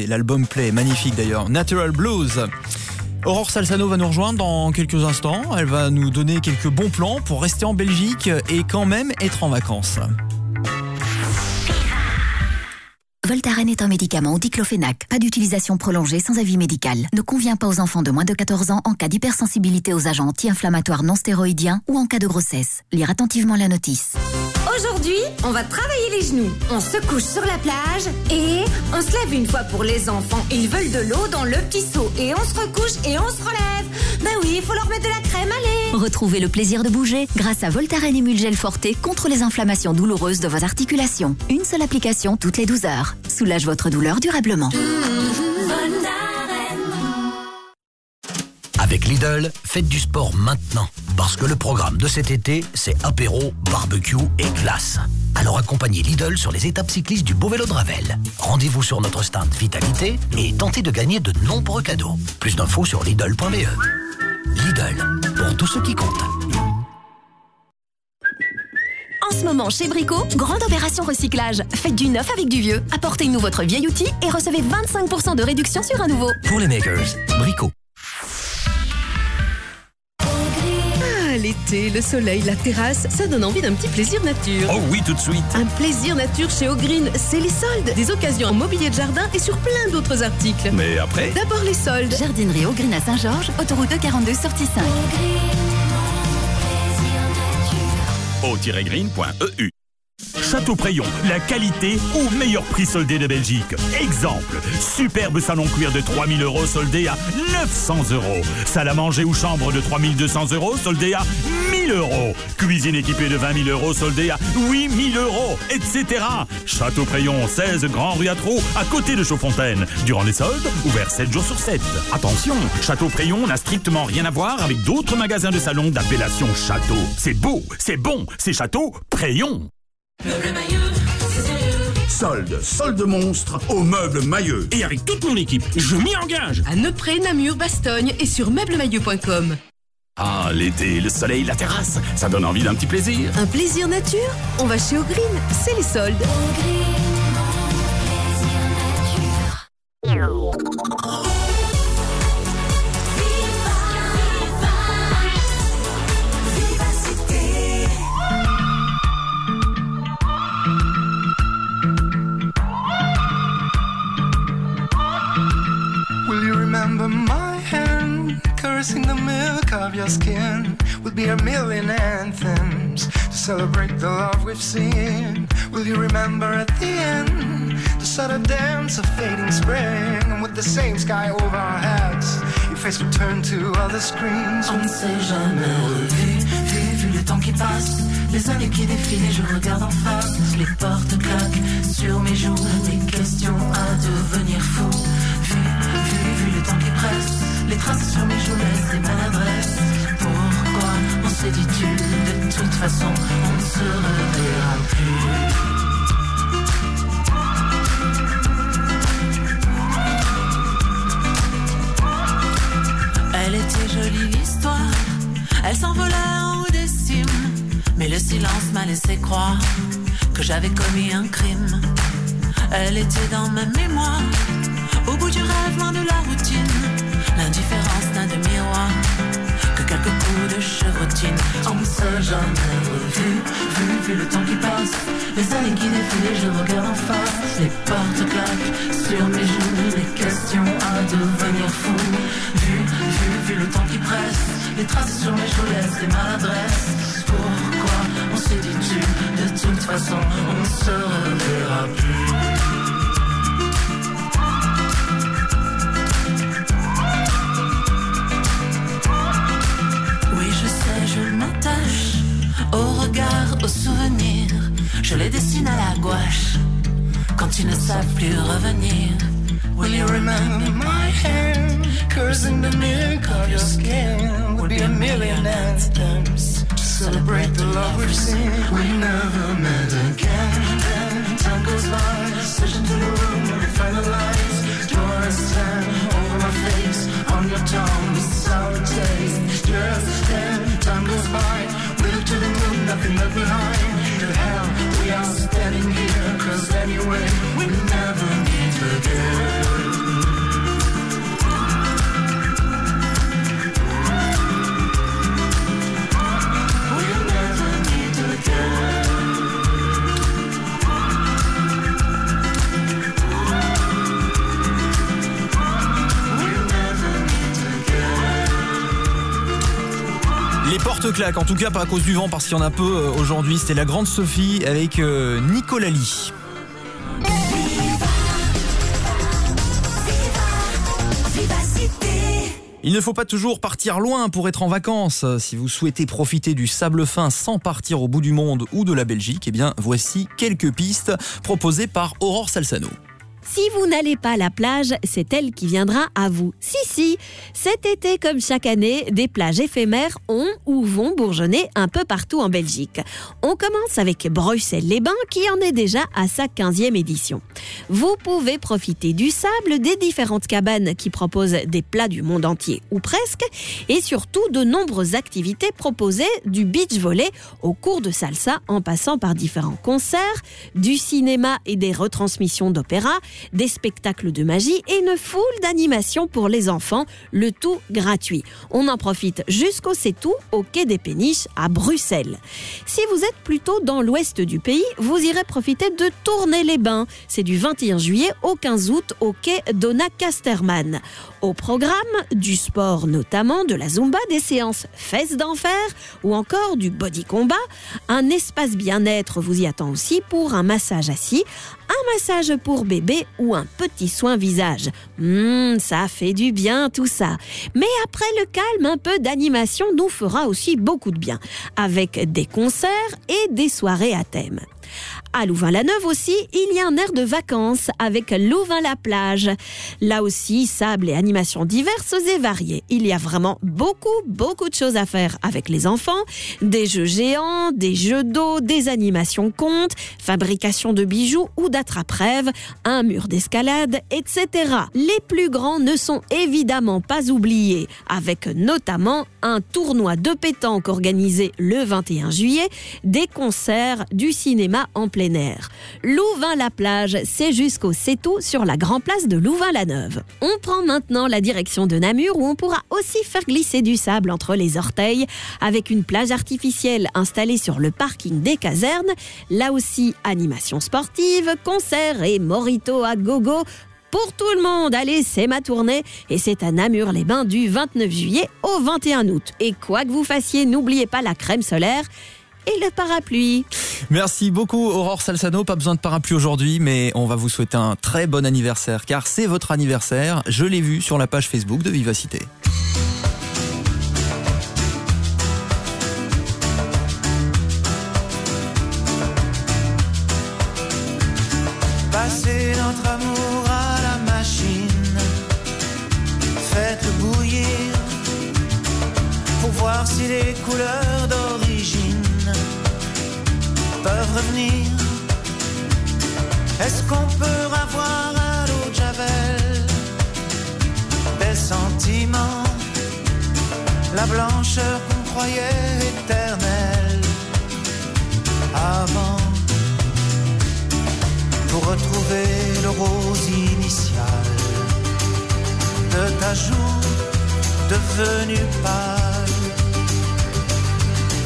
[SPEAKER 2] L'album Play, magnifique d'ailleurs, Natural Blues. Aurore Salsano va nous rejoindre dans quelques instants. Elle va nous donner quelques bons plans pour rester en Belgique et quand même être en vacances.
[SPEAKER 7] Voltaren est un médicament au diclofénac. Pas d'utilisation prolongée sans avis médical. Ne convient pas aux enfants de moins de 14 ans en cas d'hypersensibilité aux agents anti-inflammatoires non stéroïdiens ou en cas de grossesse. Lire attentivement la notice.
[SPEAKER 29] Aujourd'hui, on va travailler On se couche sur la plage et on se lève une fois pour les enfants. Ils veulent de l'eau dans le petit seau et on se recouche et on se relève. Ben oui, il faut leur mettre de la crème, allez.
[SPEAKER 7] Retrouvez le plaisir de bouger grâce à Voltaren Emulgel Forte contre les inflammations douloureuses de vos articulations. Une seule application toutes les 12 heures. Soulage votre douleur durablement.
[SPEAKER 5] Lidl, faites du sport maintenant. Parce que le programme de cet été, c'est apéro, barbecue et glace. Alors accompagnez Lidl sur les étapes cyclistes du Beau Vélo de Ravel. Rendez-vous sur notre stand Vitalité et tentez de gagner de nombreux cadeaux. Plus d'infos sur Lidl.be. Lidl, pour tous ceux qui comptent.
[SPEAKER 9] En ce moment, chez Brico, grande opération recyclage. Faites du neuf avec du vieux. Apportez-nous votre vieil outil et recevez 25% de réduction sur un nouveau.
[SPEAKER 5] Pour les makers, Brico.
[SPEAKER 30] L'été, le soleil, la terrasse, ça donne envie d'un petit plaisir nature.
[SPEAKER 31] Oh oui, tout de suite.
[SPEAKER 30] Un plaisir nature chez Ogreen, c'est les soldes. Des occasions en mobilier de jardin et sur plein d'autres articles.
[SPEAKER 31] Mais après
[SPEAKER 30] D'abord les soldes.
[SPEAKER 7] Jardinerie Ogreen à Saint-Georges, autoroute 242 sortie 5.
[SPEAKER 31] au-green.eu. Château Préyon, la qualité au meilleur prix soldé de Belgique. Exemple, superbe salon cuir de 3000 euros soldé à 900 euros. Salle à manger ou chambre de 3200 euros soldé à 1000 euros. Cuisine équipée de 20 000 euros soldée à 8000 euros, etc. Château Préyon, 16 Grand Rue à Trot, à côté de Chaudfontaine. Durant les soldes, ouvert 7 jours sur 7. Attention, Château Préyon n'a strictement rien à voir avec d'autres magasins de salon d'appellation Château. C'est beau, c'est bon, c'est Château Préyon.
[SPEAKER 32] Solde, solde monstre au meuble mailleux.
[SPEAKER 31] Et avec toute mon équipe, je m'y engage.
[SPEAKER 30] À Neupré, Namur, Bastogne et sur meublemaillot.com.
[SPEAKER 31] Ah, l'été, le soleil, la terrasse, ça donne envie d'un petit plaisir.
[SPEAKER 30] Un plaisir nature On va chez Ogreen, c'est les soldes.
[SPEAKER 33] Will caressing the milk of your skin? Will be a million anthems to celebrate the love we've seen. Will you remember at the end the subtle dance of fading spring? And with the same sky over our heads, your face will turn to other screens.
[SPEAKER 17] On ne s'est jamais revu, vu, vu le temps qui passe, les années qui défilent je regarde en face, les portes claquent sur mes joues, des questions à devenir fou, vu, vu, vu le temps qui presse, les traces sur mes joues laissent des maladresses. Pourquoi on s'est dit tu, de toute façon? On ne se reverra plus. Elle était jolie l'histoire, elle s'envolait en haut des cimes. Mais le silence m'a laissé croire que j'avais commis un crime. Elle était dans ma mémoire, au bout du rêve, loin de la routine. L'indifférence n'a de miroir que quelques coups de chevrotine. On ne s'est jamais revu, vu, vu le temps qui passe. Les années qui défilent, je regarde en face. Les portes claquent sur mes joues, les questions à devenir fou. Vu, vu, vu le temps qui presse. Les traces sur mes joues laissent des maladresses. Pourquoi on s'est dit tu De toute façon, on ne se reverra plus? Souvenir. Je les dessine à la gouache quand ils ne savent plus revenir.
[SPEAKER 33] Will you remember my hand? Cursing the milk of your skin? Would be a million anthems to celebrate the love we've seen. We never met again. Time goes by, session to the room, we
[SPEAKER 34] finalize. Yours stand over my face, on your tongue, sour taste.
[SPEAKER 2] Claquent, en tout cas pas à cause du vent, parce qu'il y en a peu euh, aujourd'hui. C'était la grande Sophie avec euh, Nicolas Lee. Il ne faut pas toujours partir loin pour être en vacances. Si vous souhaitez profiter du sable fin sans partir au bout du monde ou de la Belgique, eh bien voici quelques pistes proposées par Aurore Salsano.
[SPEAKER 35] Si vous n'allez pas à la plage, c'est elle qui viendra à vous. Si, si, cet été comme chaque année, des plages éphémères ont ou vont bourgeonner un peu partout en Belgique. On commence avec Bruxelles-les-Bains qui en est déjà à sa 15e édition. Vous pouvez profiter du sable, des différentes cabanes qui proposent des plats du monde entier ou presque, et surtout de nombreuses activités proposées du beach volley au cours de salsa en passant par différents concerts, du cinéma et des retransmissions d'opéra, des spectacles de magie et une foule d'animations pour les enfants, le tout gratuit. On en profite jusqu'au Sétou, au quai des Péniches à Bruxelles. Si vous êtes plutôt dans l'ouest du pays, vous irez profiter de Tournai-les-Bains. C'est du 21 juillet au 15 août au quai Donna Casterman. Au programme, du sport notamment, de la zumba, des séances fesses d'enfer ou encore du body combat. Un espace bien-être vous y attend aussi pour un massage assis, un massage pour bébé ou un petit soin visage. Hum, ça fait du bien tout ça. Mais après le calme, un peu d'animation nous fera aussi beaucoup de bien, avec des concerts et des soirées à thème. À Louvain-la-Neuve aussi, il y a un air de vacances avec Louvain-la-Plage. Là aussi, sable et animations diverses et variées. Il y a vraiment beaucoup, beaucoup de choses à faire avec les enfants. Des jeux géants, des jeux d'eau, des animations contes, fabrication de bijoux ou d'attrape-rêves, un mur d'escalade, etc. Les plus grands ne sont évidemment pas oubliés, avec notamment un tournoi de pétanque organisé le 21 juillet, des concerts, du cinéma en plein Louvain-la-Plage, c'est jusqu'au Sétou sur la Grand Place de Louvain-la-Neuve. On prend maintenant la direction de Namur où on pourra aussi faire glisser du sable entre les orteils avec une plage artificielle installée sur le parking des casernes. Là aussi, animation sportive, concerts et morito à gogo pour tout le monde. Allez, c'est ma tournée et c'est à Namur-les-Bains du 29 juillet au 21 août. Et quoi que vous fassiez, n'oubliez pas la crème solaire et le parapluie.
[SPEAKER 2] Merci beaucoup Aurore Salsano, pas besoin de parapluie aujourd'hui, mais on va vous souhaiter un très bon anniversaire, car c'est votre anniversaire, je l'ai vu sur la page Facebook de Vivacité.
[SPEAKER 34] Est-ce qu'on peut avoir à l'eau de Javel des sentiments, la blancheur qu'on croyait éternelle avant? pour retrouver le rose initial de ta joue devenue pâle,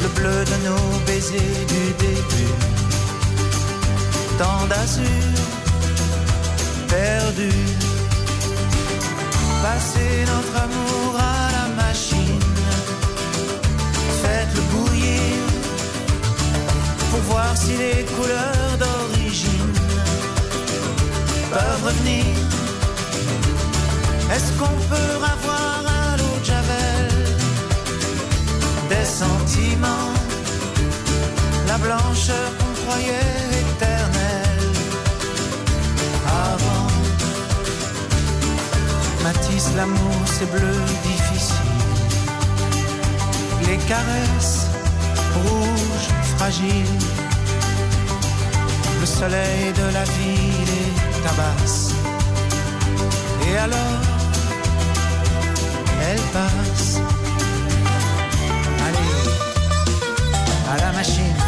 [SPEAKER 34] le bleu de nos baisers du début, tant d'azur perdu, passer notre amour à la machine, faites-le bouillir pour voir si les couleurs d'origine peuvent revenir. Est-ce qu'on peut avoir à l'eau de Javel des sentiments, la blancheur qu'on croyait Matisse, l'amour, c'est bleu difficile. Les caresses rouges, fragiles. Le soleil de la ville est tabasse Et alors, elle passe. Allez, à la machine.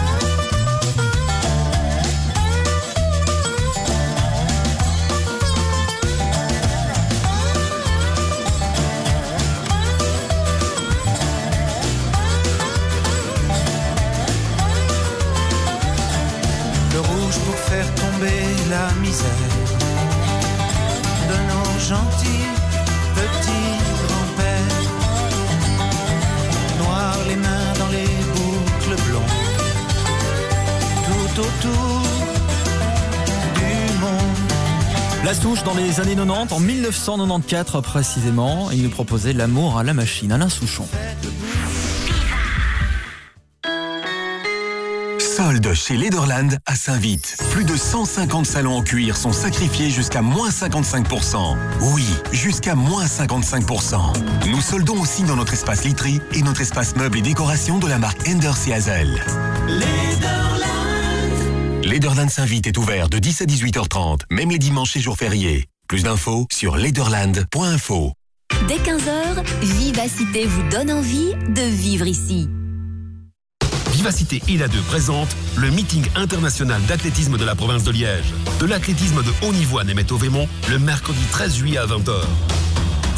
[SPEAKER 34] La misère de nos gentils petits grands-pères. Noir les mains dans les boucles blondes, tout autour du monde.
[SPEAKER 2] La Souche dans les années 90, en 1994 précisément, il nous proposait l'amour à la machine, Alain Souchon.
[SPEAKER 18] Solde chez Lederland à Saint-Vite. Plus de 150 salons en cuir sont sacrifiés jusqu'à moins 55%. Oui, jusqu'à moins 55%. Nous soldons aussi dans notre espace literie et notre espace meubles et décoration de la marque Enders et Hazel. Lederland Saint-Vite est ouvert de 10 à 18h30, même les dimanches et jours fériés. Plus d'infos sur lederland.info.
[SPEAKER 7] Dès 15h, Vivacité vous donne envie de vivre ici.
[SPEAKER 36] Vivacité ILA 2 présente le meeting international d'athlétisme de la province de Liège. De l'athlétisme de haut niveau à Németh-au-Vémont le mercredi 13 juillet à 20h.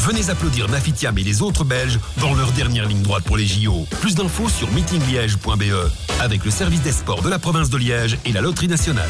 [SPEAKER 36] Venez applaudir Nafitiam et les autres Belges dans leur dernière ligne droite pour les JO. Plus d'infos sur meetingliège.be avec le service des sports de la province de Liège et la loterie nationale.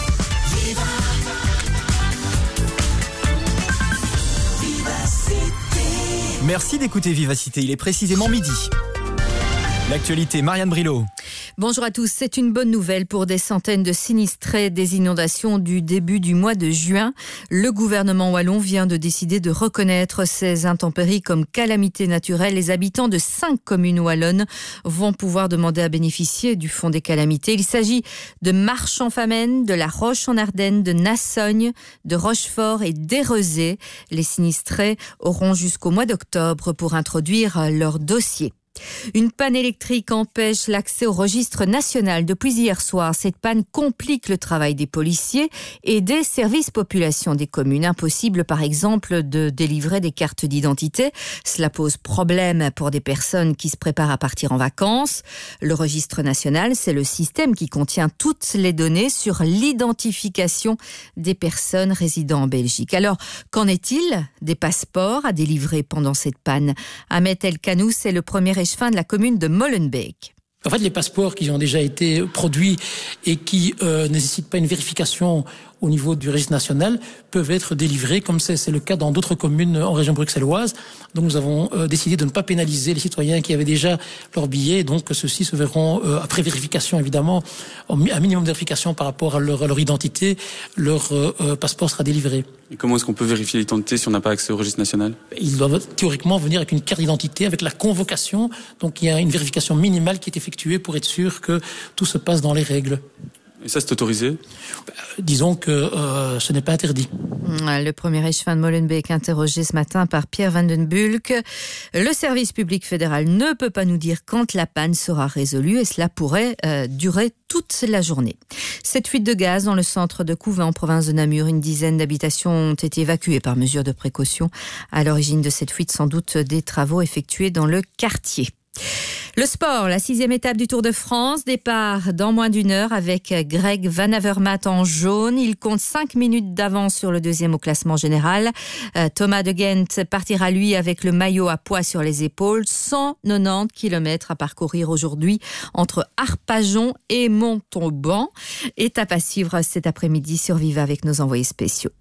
[SPEAKER 2] Merci d'écouter Vivacité, il est précisément midi. L'actualité, Marianne Brilot.
[SPEAKER 3] Bonjour à tous. C'est une bonne nouvelle pour des centaines de sinistrés des inondations du début du mois de juin. Le gouvernement wallon vient de décider de reconnaître ces intempéries comme calamités naturelles. Les habitants de cinq communes wallonnes vont pouvoir demander à bénéficier du fonds des calamités. Il s'agit de Marche-en-Famenne, de La Roche-en-Ardenne, de Nassogne, de Rochefort et d'Érezé. Les sinistrés auront jusqu'au mois d'octobre pour introduire leur dossier. Une panne électrique empêche l'accès au registre national depuis hier soir. Cette panne complique le travail des policiers et des services population des communes. Impossible, par exemple, de délivrer des cartes d'identité. Cela pose problème pour des personnes qui se préparent à partir en vacances. Le registre national, c'est le système qui contient toutes les données sur l'identification des personnes résidant en Belgique. Alors, qu'en est-il des passeports à délivrer pendant cette panne? Ahmed El Kanous est le premier échevin de la commune de Molenbeek.
[SPEAKER 37] En fait, les passeports qui ont déjà été produits et qui euh, nécessitent pas une vérification au niveau du registre national peuvent être délivrés, comme c'est le cas dans d'autres communes en région bruxelloise. Donc nous avons euh, décidé de ne pas pénaliser les citoyens qui avaient déjà leur billet. Donc ceux-ci se verront, euh, après vérification évidemment, un minimum de vérification par rapport à leur, à leur identité, leur euh, passeport sera délivré.
[SPEAKER 38] Et comment est-ce qu'on peut vérifier l'identité si on n'a pas accès au registre national?
[SPEAKER 37] Ils doivent théoriquement venir avec une carte d'identité, avec la convocation. Donc il y a une vérification minimale qui est effectuée pour être sûr que tout se passe dans les règles.
[SPEAKER 38] Et ça, c'est autorisé
[SPEAKER 37] Disons que euh, ce n'est pas interdit.
[SPEAKER 3] Le premier échevin de Molenbeek interrogé ce matin par Pierre Van den Bulk. Le service public fédéral ne peut pas nous dire quand la panne sera résolue et cela pourrait euh, durer toute la journée. Cette fuite de gaz dans le centre de Couvain en province de Namur, une dizaine d'habitations ont été évacuées par mesure de précaution. À l'origine de cette fuite, sans doute des travaux effectués dans le quartier. Le sport, la sixième étape du Tour de France, départ dans moins d'une heure avec Greg Van Avermaet en jaune. Il compte cinq minutes d'avance sur le deuxième au classement général. Euh, Thomas de Ghent partira lui avec le maillot à poids sur les épaules. 190 km à parcourir aujourd'hui entre Arpajon et Montauban. Étape à suivre cet après-midi sur avec nos envoyés spéciaux.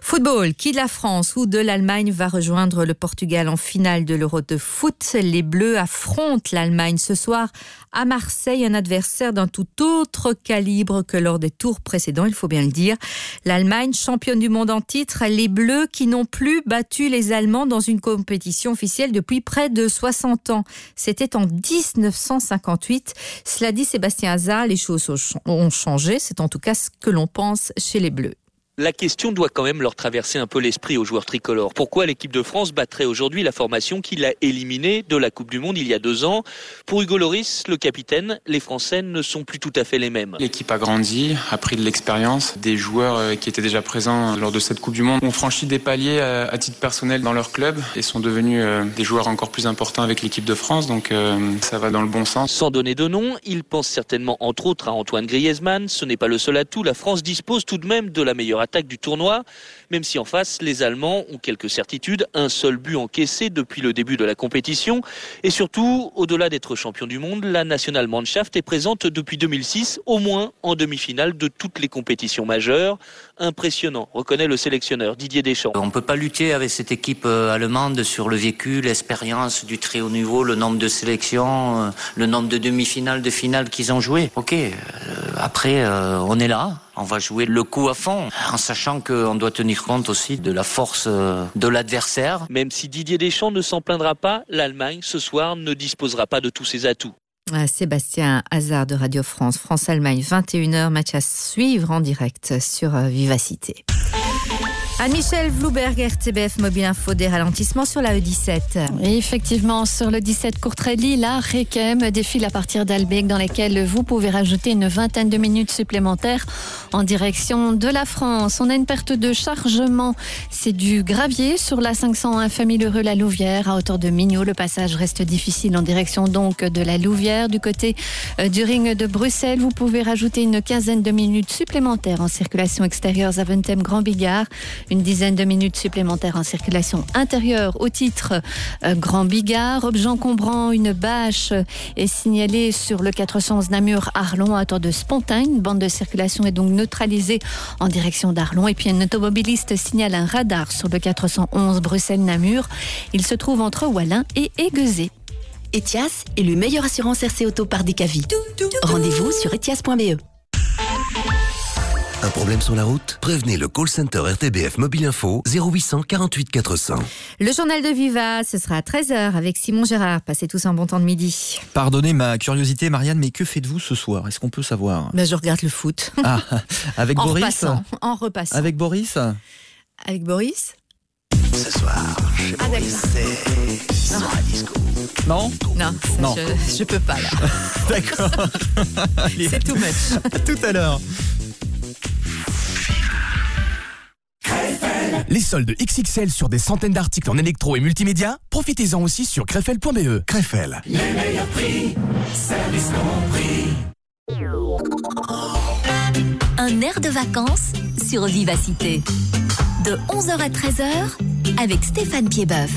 [SPEAKER 3] Football, qui de la France ou de l'Allemagne va rejoindre le Portugal en finale de l'Euro de foot? Les Bleus affrontent l'Allemagne ce soir à Marseille, un adversaire d'un tout autre calibre que lors des tours précédents, il faut bien le dire. L'Allemagne, championne du monde en titre, les Bleus qui n'ont plus battu les Allemands dans une compétition officielle depuis près de 60 ans. C'était en 1958. Cela dit Sébastien Hazard, les choses ont changé, c'est en tout cas ce que l'on pense chez les Bleus.
[SPEAKER 39] La question doit quand même leur traverser un peu l'esprit aux joueurs tricolores. Pourquoi l'équipe de France battrait aujourd'hui la formation qui l'a éliminée de la Coupe du Monde il y a deux ans? Pour Hugo Loris, le capitaine, les Français ne sont plus tout à fait les mêmes.
[SPEAKER 40] L'équipe a grandi, a pris de l'expérience. Des joueurs euh, qui étaient déjà présents lors de cette Coupe du Monde ont franchi des paliers euh, à titre personnel dans leur club et sont devenus euh, des joueurs encore plus importants avec l'équipe de France. Donc ça va dans le bon sens.
[SPEAKER 39] Sans donner de nom, il pense certainement entre autres à Antoine Griezmann. Ce n'est pas le seul atout. La France dispose tout de même de la meilleure attaque du tournoi, même si en face, les Allemands ont quelques certitudes. Un seul but encaissé depuis le début de la compétition. Et surtout, au-delà d'être champion du monde, la Nationalmannschaft est présente depuis 2006, au moins en demi-finale de toutes les compétitions majeures. Impressionnant, reconnaît le sélectionneur Didier Deschamps.
[SPEAKER 41] On ne peut pas lutter avec cette équipe euh, allemande sur le vécu, l'expérience du très haut niveau, le nombre de sélections, euh, le nombre de demi-finales, de finales qu'ils ont joué. Ok, euh, après, on est là, on va jouer le coup à fond, en sachant qu'on doit tenir compte aussi de la force euh, de l'adversaire.
[SPEAKER 39] Même si Didier Deschamps ne s'en plaindra pas, l'Allemagne ce soir ne disposera pas de tous ses atouts.
[SPEAKER 3] Sébastien Hazard de Radio France, France-Allemagne, 21h, match à suivre en direct sur euh, Vivacité. Anne-Michel Vlouberg, RTBF Mobile Info, des ralentissements sur la E17.
[SPEAKER 4] effectivement, sur le 17 Courtrai-Lille, la Requem défile à partir d'Albec dans lesquels vous pouvez rajouter une vingtaine de minutes supplémentaires en direction de la France. On a une perte de chargement. C'est du gravier sur la 501 famille Heureux la Louvière à hauteur de Mignot. Le passage reste difficile en direction donc de la Louvière. Du côté euh, du ring de Bruxelles, vous pouvez rajouter une quinzaine de minutes supplémentaires en circulation extérieure Zaventem Grand Bigard une dizaine de minutes supplémentaires en circulation intérieure au titre euh, Grand Bigard. Objet encombrant, une bâche est signalée sur le 411 Namur-Arlon à hauteur de Spontin. Une bande de circulation est donc neutralisée en direction d'Arlon. Et puis un automobiliste signale un radar sur le 411 Bruxelles-Namur. Il se trouve entre Wallin et Aiguezé.
[SPEAKER 9] Etias est le meilleur assurance RC Auto par Decavi. Rendez-vous sur etias.be.
[SPEAKER 5] Un problème sur la route? Prévenez le call center RTBF Mobile Info 0800 48 400.
[SPEAKER 3] Le journal de Viva, ce sera à 13h avec Simon Gérard. Passez tous un bon temps de midi.
[SPEAKER 2] Pardonnez ma curiosité, Marianne, mais que faites-vous ce soir? Est-ce qu'on peut savoir?
[SPEAKER 3] Ben, Je regarde le foot.
[SPEAKER 2] Ah, avec
[SPEAKER 3] en
[SPEAKER 2] Boris?
[SPEAKER 3] repassant, En repassant.
[SPEAKER 2] Avec Boris?
[SPEAKER 3] Avec Boris?
[SPEAKER 5] Ce soir, chez
[SPEAKER 3] Ah,
[SPEAKER 5] c'est.
[SPEAKER 2] Non?
[SPEAKER 3] Non,
[SPEAKER 2] Non.
[SPEAKER 3] Je, je peux pas là.
[SPEAKER 2] D'accord.
[SPEAKER 3] C'est too much.
[SPEAKER 2] À tout à l'heure.
[SPEAKER 42] Les soldes XXL sur des centaines d'articles en électro et multimédia, profitez-en aussi sur crefel.be. Crefel.
[SPEAKER 7] Les meilleurs prix, service compris.
[SPEAKER 43] Un air de vacances sur Vivacité. De 11h à 13h avec Stéphane Piedboeuf.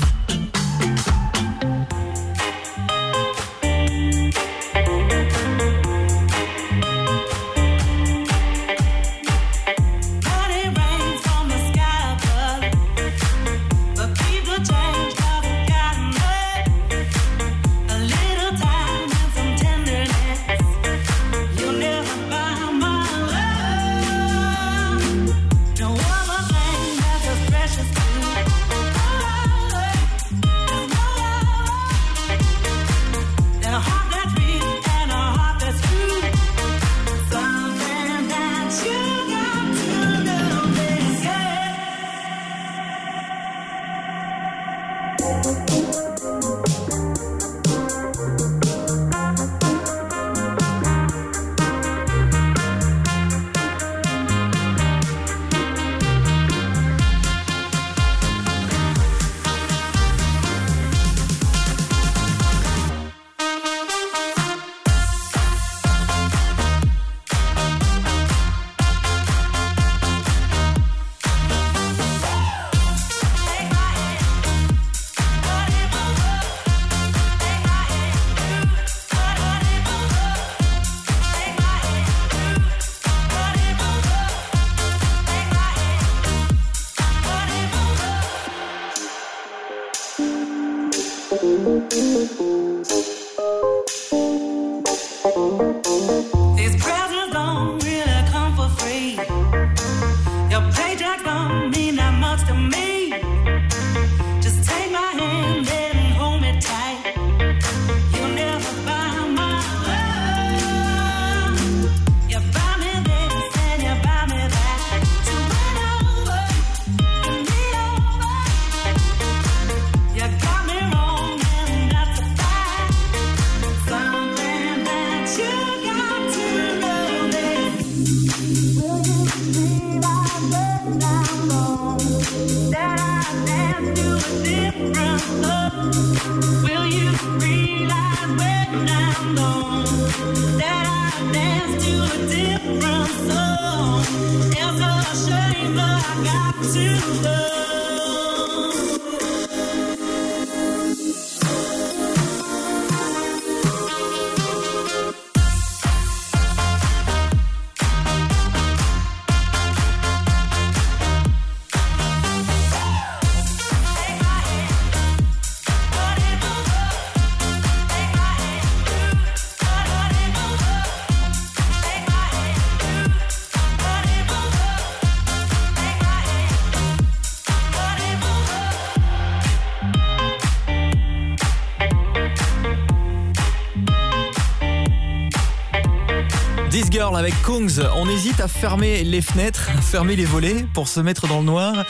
[SPEAKER 2] Avec Kungs, on hésite à fermer les fenêtres, à fermer les volets pour se mettre dans le noir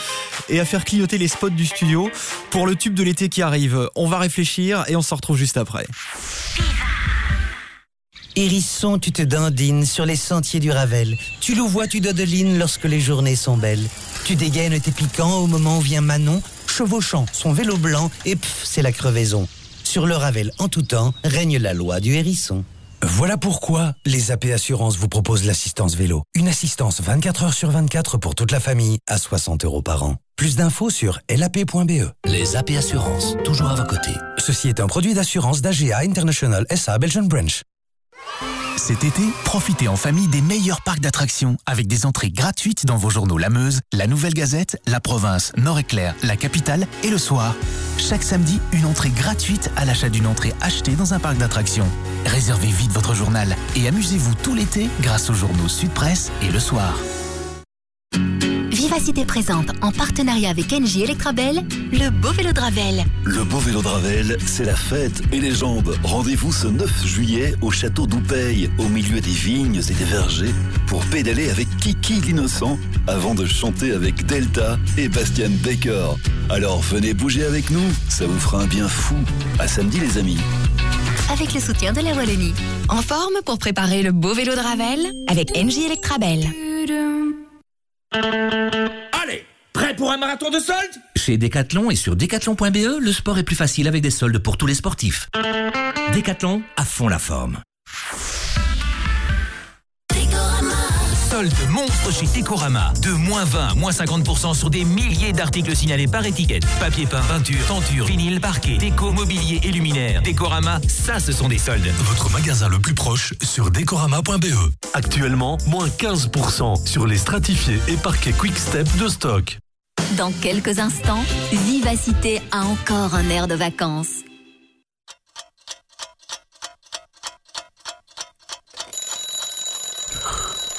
[SPEAKER 2] et à faire clignoter les spots du studio pour le tube de l'été qui arrive. On va réfléchir et on se retrouve juste après.
[SPEAKER 44] Hérisson, tu te dandines sur les sentiers du Ravel. Tu louvois, tu dodelines lorsque les journées sont belles. Tu dégaines tes piquants au moment où vient Manon, chevauchant son vélo blanc, et pff, c'est la crevaison. Sur le Ravel, en tout temps, règne la loi du hérisson.
[SPEAKER 45] Voilà pourquoi les AP Assurances vous proposent l'assistance vélo. Une assistance 24 heures sur 24 pour toute la famille à 60 euros par an. Plus d'infos sur lap.be.
[SPEAKER 46] Les AP Assurances, toujours à vos côtés.
[SPEAKER 45] Ceci est un produit d'assurance d'AGA International SA Belgian Branch.
[SPEAKER 13] Cet été, profitez en famille des meilleurs parcs d'attractions avec des entrées gratuites dans vos journaux La Meuse, La Nouvelle Gazette, La Province, Nord-Éclair, La Capitale et Le Soir. Chaque samedi, une entrée gratuite à l'achat d'une entrée achetée dans un parc d'attractions. Réservez vite votre journal et amusez-vous tout l'été grâce aux journaux Sud Presse et Le Soir.
[SPEAKER 7] Vivacité présente, en partenariat avec NJ Electrabel, le beau vélo de Ravel.
[SPEAKER 11] Le beau vélo de Ravel, c'est la fête et les jambes. Rendez-vous ce 9 juillet au château d'Oupeil, au milieu des vignes et des vergers, pour pédaler avec Kiki l'innocent, avant de chanter avec Delta et Bastian Baker. Alors venez bouger avec nous, ça vous fera un bien fou. À samedi les amis.
[SPEAKER 22] Avec le soutien de la Wallonie. En forme pour préparer le beau vélo de Ravel avec NJ Electrabel.
[SPEAKER 47] Allez, prêt pour un marathon de soldes?
[SPEAKER 46] Chez Decathlon et sur decathlon.be, le sport est plus facile avec des soldes pour tous les sportifs. Decathlon, à fond la forme.
[SPEAKER 48] Solde monstre chez Décorama. De moins 20 à moins 50% sur des milliers d'articles signalés par étiquette. Papier peint, peinture, tenture, vinyle, parquet, déco, mobilier et luminaire. Décorama, ça ce sont des soldes.
[SPEAKER 49] Votre magasin le plus proche sur decorama.be. Actuellement, moins 15% sur les stratifiés et parquets Quick Step de stock.
[SPEAKER 7] Dans quelques instants, Vivacité a encore un air de vacances.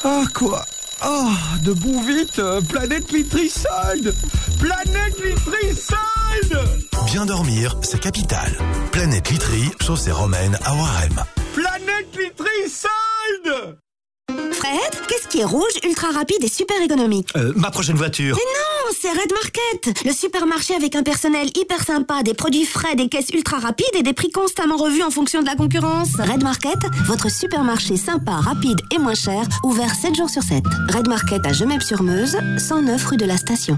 [SPEAKER 19] Ah quoi Ah, debout vite euh, Planète Vitriside Planète Vitriside
[SPEAKER 49] Bien dormir, c'est capital. Planète Literie, chaussée romaine à Warem.
[SPEAKER 19] Planète Vitriside
[SPEAKER 22] Fred, qu'est-ce qui est rouge, ultra rapide et super économique?
[SPEAKER 49] Euh, ma prochaine voiture.
[SPEAKER 22] Mais non, c'est Red Market, le supermarché avec un personnel hyper sympa, des produits frais, des caisses ultra rapides et des prix constamment revus en fonction de la concurrence. Red Market, votre supermarché sympa, rapide et moins cher, ouvert 7 jours sur 7. Red Market à Gemep-sur-Meuse, 109 rue de la Station.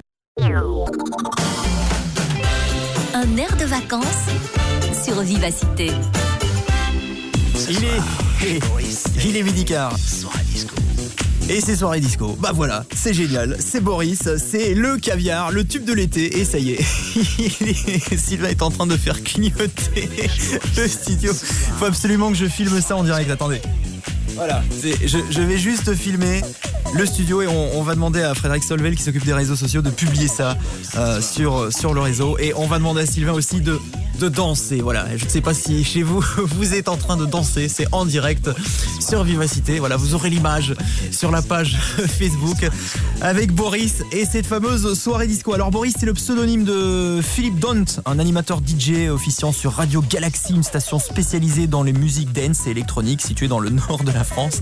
[SPEAKER 7] Un air de vacances sur Vivacité.
[SPEAKER 2] Il est, il est midi quart. Et c'est soirée disco. Bah voilà, c'est génial. C'est Boris, c'est le caviar, le tube de l'été. Et ça y est, il est- Sylvain est en train de faire clignoter le studio. Faut absolument que je filme ça en direct. Attendez. Voilà, je vais juste filmer le studio et on, va demander à Frédéric Solvel qui s'occupe des réseaux sociaux de publier ça euh, sur, sur le réseau et on va demander à Sylvain aussi de, de danser. Voilà, je ne sais pas si chez vous vous êtes en train de danser, c'est en direct sur Vivacité. Voilà, vous aurez l'image sur la page Facebook avec Boris et cette fameuse soirée disco. Alors Boris, c'est le pseudonyme de Philippe Dont, un animateur DJ officiant sur Radio Galaxy, une station spécialisée dans les musiques dance et électroniques située dans le nord de la France.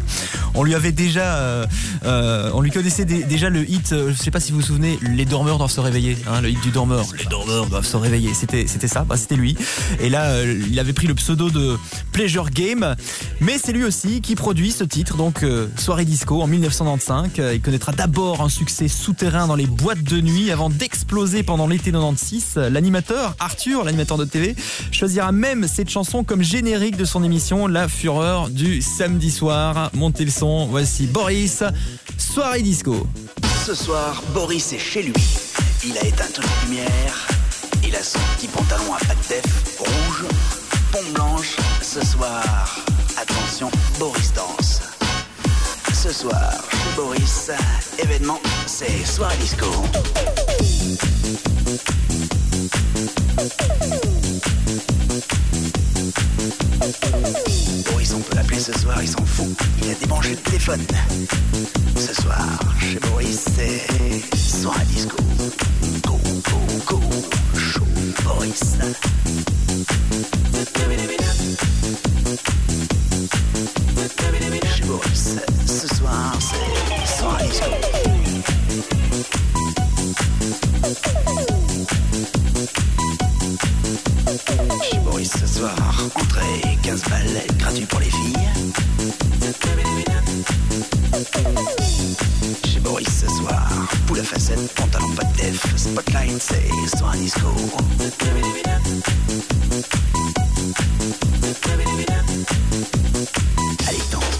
[SPEAKER 2] On lui avait déjà, euh, euh, on lui connaissait dé- déjà le hit. euh, je sais pas si vous vous souvenez, les dormeurs doivent se réveiller. hein, le hit du dormeur. Les dormeurs doivent se réveiller. C'était, ça. Bah, c'était lui. Et là, euh, il avait pris le pseudo de Pleasure Game. Mais c'est lui aussi qui produit ce titre, donc euh, Soirée Disco en 1995. Euh, il connaîtra d'abord un succès souterrain dans les boîtes de nuit avant d'exploser pendant l'été 96. L'animateur, Arthur, l'animateur de TV, choisira même cette chanson comme générique de son émission La Fureur du samedi soir. Montez le son, voici Boris, Soirée Disco.
[SPEAKER 14] Ce soir, Boris est chez lui. Il a éteint toutes les lumières. Il a son petit pantalon à pattes def rouge, pompe blanche. Ce soir, attention, Boris danse. Ce soir, chez Boris, événement, c'est soirée disco. Boris, on peut l'appeler ce soir, il s'en fout. Il a débranché le téléphone. Ce soir, chez Boris, c'est soirée disco. Go, go, go, chaud, Boris. Chez Boris, ce soir, c'est soirée disco. Chez Boris ce soir, entrée 15 balles, gratuit pour les filles. Chez Boris ce soir, poule à facettes, pantalon pas de def, spotlight c'est soir disco. Allez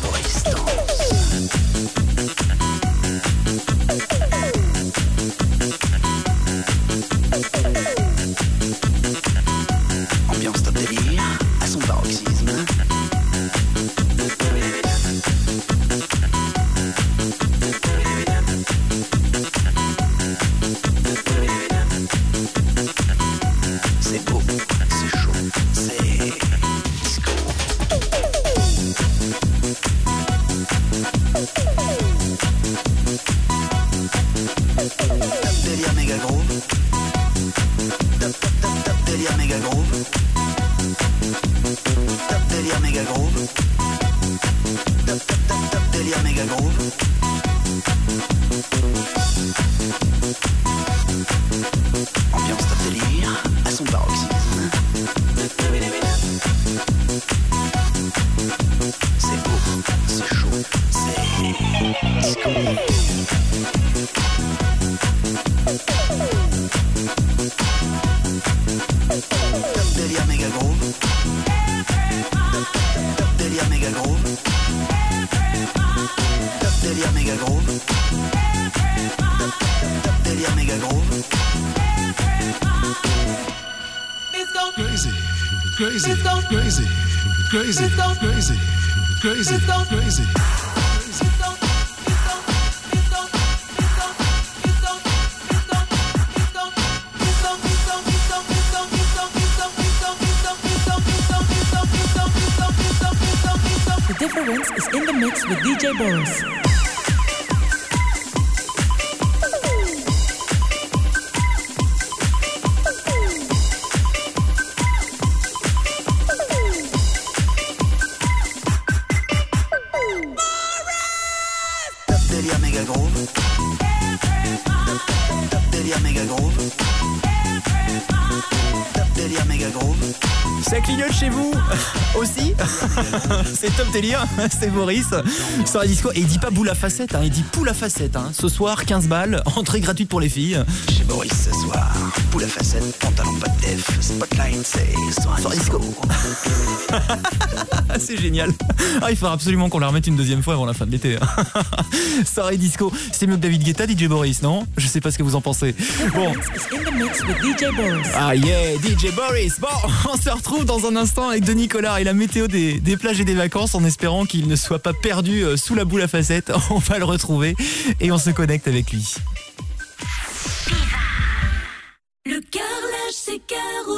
[SPEAKER 14] voz. Délire, c'est
[SPEAKER 50] Boris.
[SPEAKER 2] Sur la disco. Et il dit pas boule à facette, hein, il dit poule à facette. Hein. Ce soir, 15 balles, entrée gratuite pour les filles.
[SPEAKER 14] Boris ce soir, poule à facettes, pantalon pas de def, spotlight c'est disco.
[SPEAKER 2] Ah, c'est génial. Ah, il faudra absolument qu'on la remette une deuxième fois avant la fin de l'été. hein. Soirée disco. C'est mieux que David Guetta, DJ Boris, non? Je sais pas ce que vous en pensez. Bon. Ah yeah, DJ Boris. Bon, on se retrouve dans un instant avec Denis Collard et la météo des, des plages et des vacances en espérant qu'il ne soit pas perdu euh, sous la boule à facettes. On va le retrouver et on se connecte avec lui.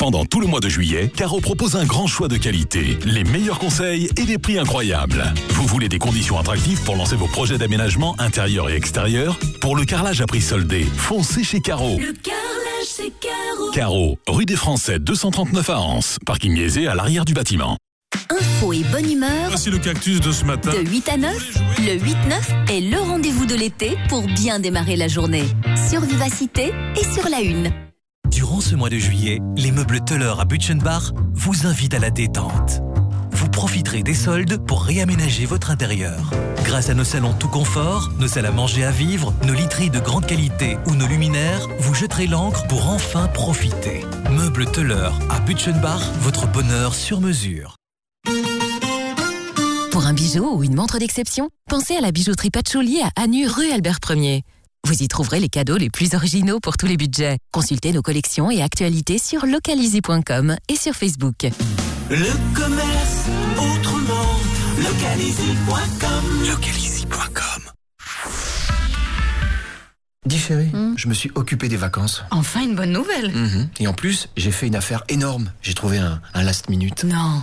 [SPEAKER 51] Pendant tout le mois de juillet, Caro propose un grand choix de qualité, les meilleurs conseils et des prix incroyables. Vous voulez des conditions attractives pour lancer vos projets d'aménagement intérieur et extérieur? Pour le carrelage à prix soldé, foncez chez Caro.
[SPEAKER 28] Le carrelage, c'est Caro.
[SPEAKER 51] Caro, rue des Français 239 à Anse, parking aisé à l'arrière du bâtiment.
[SPEAKER 7] Info et bonne humeur.
[SPEAKER 51] Voici le cactus de ce matin.
[SPEAKER 7] De 8 à 9, le 8-9 est le rendez-vous de l'été pour bien démarrer la journée. Sur Vivacité et sur la Une.
[SPEAKER 13] Durant ce mois de juillet, les meubles Teller à Butchenbach vous invitent à la détente. Vous profiterez des soldes pour réaménager votre intérieur. Grâce à nos salons tout confort, nos salles à manger à vivre, nos literies de grande qualité ou nos luminaires, vous jeterez l'encre pour enfin profiter. Meubles Teller à Butchenbach, votre bonheur sur mesure.
[SPEAKER 52] Pour un bijou ou une montre d'exception, pensez à la bijouterie Patchouli à Anu rue Albert 1er. Vous y trouverez les cadeaux les plus originaux pour tous les budgets. Consultez nos collections et actualités sur localizy.com et sur Facebook.
[SPEAKER 17] Le commerce autrement. Localizy.com.
[SPEAKER 14] Localizy.com. Dis chérie, je me suis occupé des vacances.
[SPEAKER 53] Enfin une bonne nouvelle.
[SPEAKER 14] Mhm. Et en plus, j'ai fait une affaire énorme. J'ai trouvé un, un last minute.
[SPEAKER 53] Non.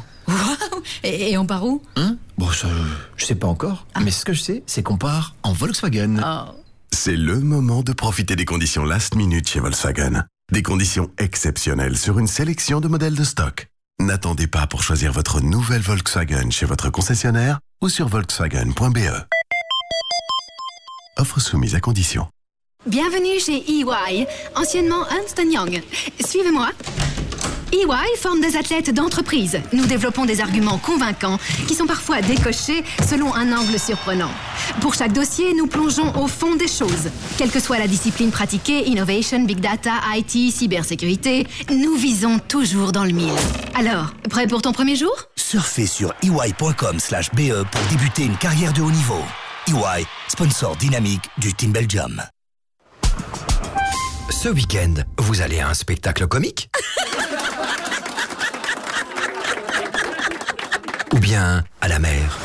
[SPEAKER 53] Et, et on part où?
[SPEAKER 14] Hein? Bon, ça, je sais pas encore. Mais ce que je sais, c'est qu'on part en Volkswagen.
[SPEAKER 53] Oh.
[SPEAKER 18] C'est le moment de profiter des conditions last minute chez Volkswagen. Des conditions exceptionnelles sur une sélection de modèles de stock. N'attendez pas pour choisir votre nouvelle Volkswagen chez votre concessionnaire ou sur volkswagen.be. Offre soumise à condition.
[SPEAKER 9] Bienvenue chez EY, anciennement Ernst Young. Suivez-moi. EY forme des athlètes d'entreprise. Nous développons des arguments convaincants qui sont parfois décochés selon un angle surprenant. Pour chaque dossier, nous plongeons au fond des choses. Quelle que soit la discipline pratiquée, innovation, big data, IT, cybersécurité, nous visons toujours dans le mille. Alors, prêt pour ton premier jour?
[SPEAKER 54] Surfez sur ey.com slash BE pour débuter une carrière de haut niveau. EY, sponsor dynamique du Team Belgium.
[SPEAKER 19] Ce week-end, vous allez à un spectacle comique? Ou bien à la mer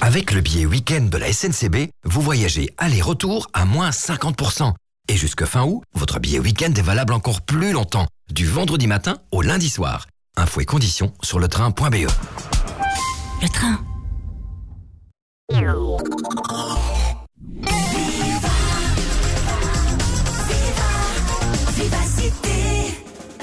[SPEAKER 19] Avec le billet week-end de la SNCB, vous voyagez aller-retour à moins 50%. Et jusque fin août, votre billet week-end est valable encore plus longtemps, du vendredi matin au lundi soir. Infos et conditions sur le train.be.
[SPEAKER 53] Le train.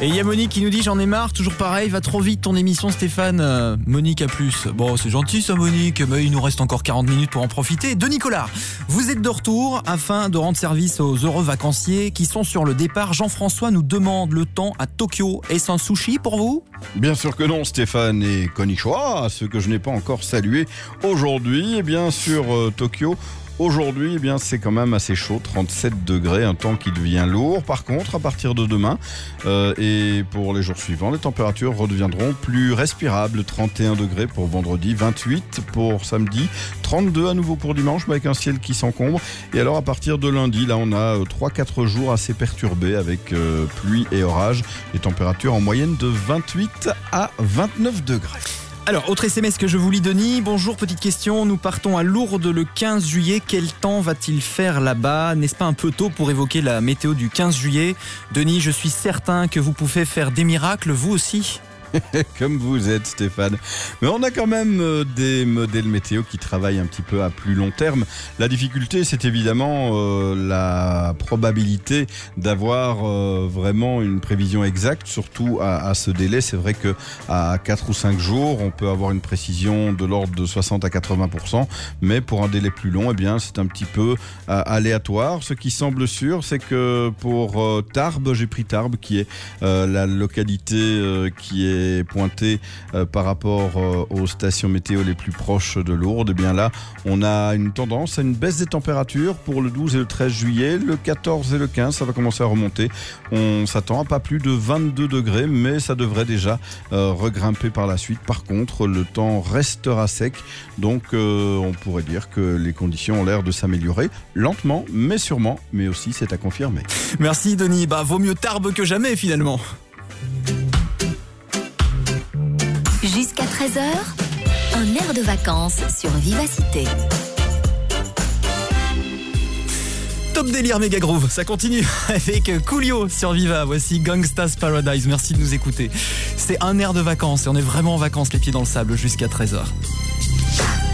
[SPEAKER 2] Et il y a Monique qui nous dit j'en ai marre, toujours pareil, va trop vite ton émission Stéphane. Euh, Monique à plus. Bon, c'est gentil ça Monique, mais il nous reste encore 40 minutes pour en profiter. De Nicolas, vous êtes de retour afin de rendre service aux heureux vacanciers qui sont sur le départ. Jean-François nous demande le temps à Tokyo. Est-ce un sushi pour vous?
[SPEAKER 16] Bien sûr que non, Stéphane et Konnichiwa, ceux que je n'ai pas encore salués aujourd'hui. Et bien sur euh, Tokyo, Aujourd'hui, eh bien, c'est quand même assez chaud, 37 degrés, un temps qui devient lourd. Par contre, à partir de demain euh, et pour les jours suivants, les températures redeviendront plus respirables. 31 degrés pour vendredi, 28 pour samedi, 32 à nouveau pour dimanche, mais avec un ciel qui s'encombre. Et alors, à partir de lundi, là, on a 3-4 jours assez perturbés avec euh, pluie et orage. Les températures en moyenne de 28 à 29 degrés.
[SPEAKER 2] Alors, autre SMS que je vous lis, Denis. Bonjour, petite question. Nous partons à Lourdes le 15 juillet. Quel temps va-t-il faire là-bas? N'est-ce pas un peu tôt pour évoquer la météo du 15 juillet? Denis, je suis certain que vous pouvez faire des miracles, vous aussi.
[SPEAKER 16] Comme vous êtes, Stéphane. Mais on a quand même euh, des modèles météo qui travaillent un petit peu à plus long terme. La difficulté, c'est évidemment euh, la probabilité d'avoir euh, vraiment une prévision exacte, surtout à, ce délai. C'est vrai que à 4 ou 5 jours, on peut avoir une précision de l'ordre de 60 à 80% mais pour un délai plus long, eh bien, c'est un petit peu aléatoire. Ce qui semble sûr, c'est que pour Tarbes, j'ai pris Tarbes, qui est la localité qui est pointée euh, par rapport euh, aux stations météo les plus proches de Lourdes. Eh bien là, on a une tendance à une baisse des températures pour le 12 et le 13 juillet. Le 14 et le 15, ça va commencer à remonter. On s'attend à pas plus de 22 degrés, mais ça devrait déjà euh, regrimper par la suite. Par contre, le temps restera sec, donc on pourrait dire que les conditions ont l'air de s'améliorer lentement, mais sûrement. Mais aussi, c'est à confirmer.
[SPEAKER 2] Merci, Denis. Bah, vaut mieux Tarbes que jamais, finalement.
[SPEAKER 7] Jusqu'à 13h, un air de vacances sur Vivacité.
[SPEAKER 2] Top délire méga groove, ça continue avec Coolio sur Viva. Voici Gangsta's Paradise. Merci de nous écouter. C'est un air de vacances et on est vraiment en vacances, les pieds dans le sable, jusqu'à 13h.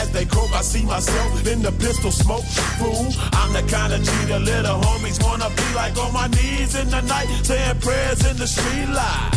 [SPEAKER 55] As they croak, I see myself in the pistol smoke. Fool, I'm the kind of G the little homies wanna be like on my knees in the night, saying prayers in the street light.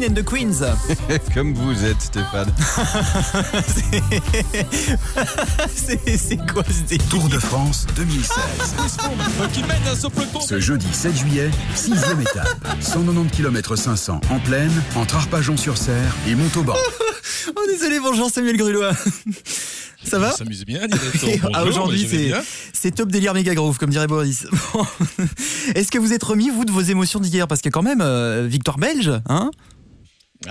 [SPEAKER 2] Christine and the Queens.
[SPEAKER 16] Comme vous êtes, Stéphane.
[SPEAKER 2] C'est quoi ce délire
[SPEAKER 40] Tour de France 2016.
[SPEAKER 56] Qui mène à ce
[SPEAKER 40] jeudi 7 juillet, 6ème étape. 190 km 500 en plaine, entre Arpajon-sur-Serre et Montauban.
[SPEAKER 2] Oh désolé, bonjour Samuel Grulois. Ça va?
[SPEAKER 56] On s'amuse bien,
[SPEAKER 2] ah, Aujourd'hui, c'est top délire méga groove, comme dirait Boris. Bon. Est-ce que vous êtes remis, vous, de vos émotions d'hier? Parce que quand même, euh, victoire belge, hein?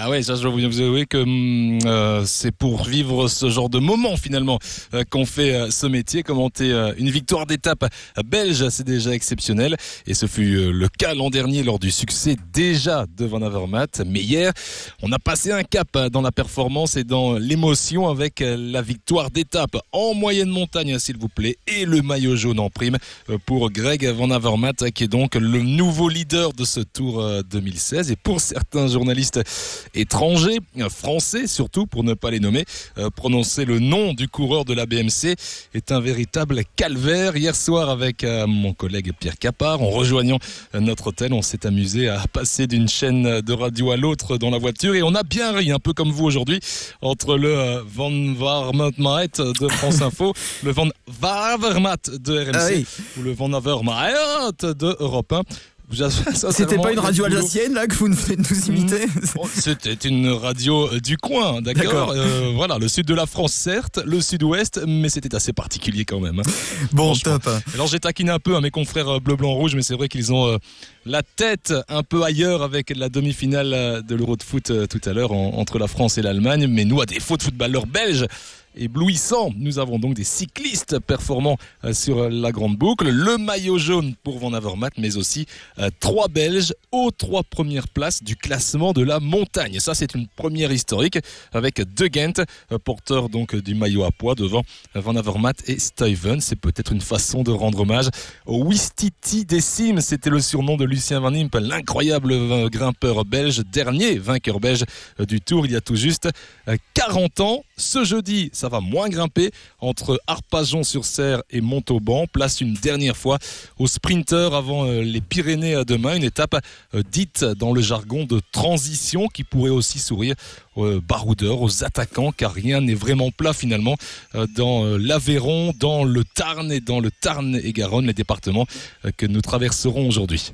[SPEAKER 56] Ah ouais, ça je vous avouer que hum, euh, c'est pour vivre ce genre de moment finalement euh, qu'on fait euh, ce métier. Commenter une victoire d'étape belge, c'est déjà exceptionnel. Et ce fut le cas l'an dernier lors du succès déjà de Van Avermaet. Mais hier, on a passé un cap dans la performance et dans l'émotion avec la victoire d'étape en moyenne montagne, s'il vous plaît, et le maillot jaune en prime pour Greg Van Avermaet, qui est donc le nouveau leader de ce Tour euh, 2016. Et pour certains journalistes étrangers, français surtout, pour ne pas les nommer, euh, prononcer le nom du coureur de la BMC est un véritable calvaire. Hier soir, avec euh, mon collègue Pierre Capard, en rejoignant euh, notre hôtel, on s'est amusé à passer d'une chaîne de radio à l'autre dans la voiture et on a bien ri, un peu comme vous aujourd'hui, entre le euh, Van Varmaet de France Info, le Van Varvermat de RMC
[SPEAKER 2] Ah oui.
[SPEAKER 56] ou le Van Avermaet de Europe 1.
[SPEAKER 2] C'était pas une radio alsacienne, là, que vous venez de nous imiter
[SPEAKER 56] Oh, C'était une radio euh, du coin, d'accord. Euh, Voilà, le sud de la France, certes, le sud-ouest, mais c'était assez particulier quand même. hein.
[SPEAKER 2] Bon, top.
[SPEAKER 56] Alors j'ai taquiné un peu à mes confrères euh, bleu, blanc, rouge, mais c'est vrai qu'ils ont euh, la tête un peu ailleurs avec la demi-finale de l'Euro de foot euh, tout à l'heure en- entre la France et l'Allemagne. Mais nous, à défaut de footballeurs belges, éblouissants, nous avons donc des cyclistes performants euh, sur euh, la grande boucle. Le maillot jaune pour Van Avermaet, mais aussi euh, trois Belges aux trois premières places du classement de la montagne. Ça, c'est une première historique avec De Gent, porteur donc du maillot à poids devant Van Avermaet et Stuyven. C'est peut-être une façon de rendre hommage au Wistiti des. C'était le surnom de Lucien Van Impe, l'incroyable grimpeur belge, dernier vainqueur belge du Tour il y a tout juste euh, 40 ans. Ce jeudi, ça va moins grimper entre Arpajon-sur-Serre et Montauban. Place une dernière fois au sprinter avant euh, les Pyrénées à demain. Une étape euh, dite dans le jargon de transition qui pourrait aussi sourire aux baroudeurs, aux attaquants, car rien n'est vraiment plat finalement euh, dans l'Aveyron, dans le Tarn et dans le Tarn et Garonne, les départements que nous traverserons aujourd'hui.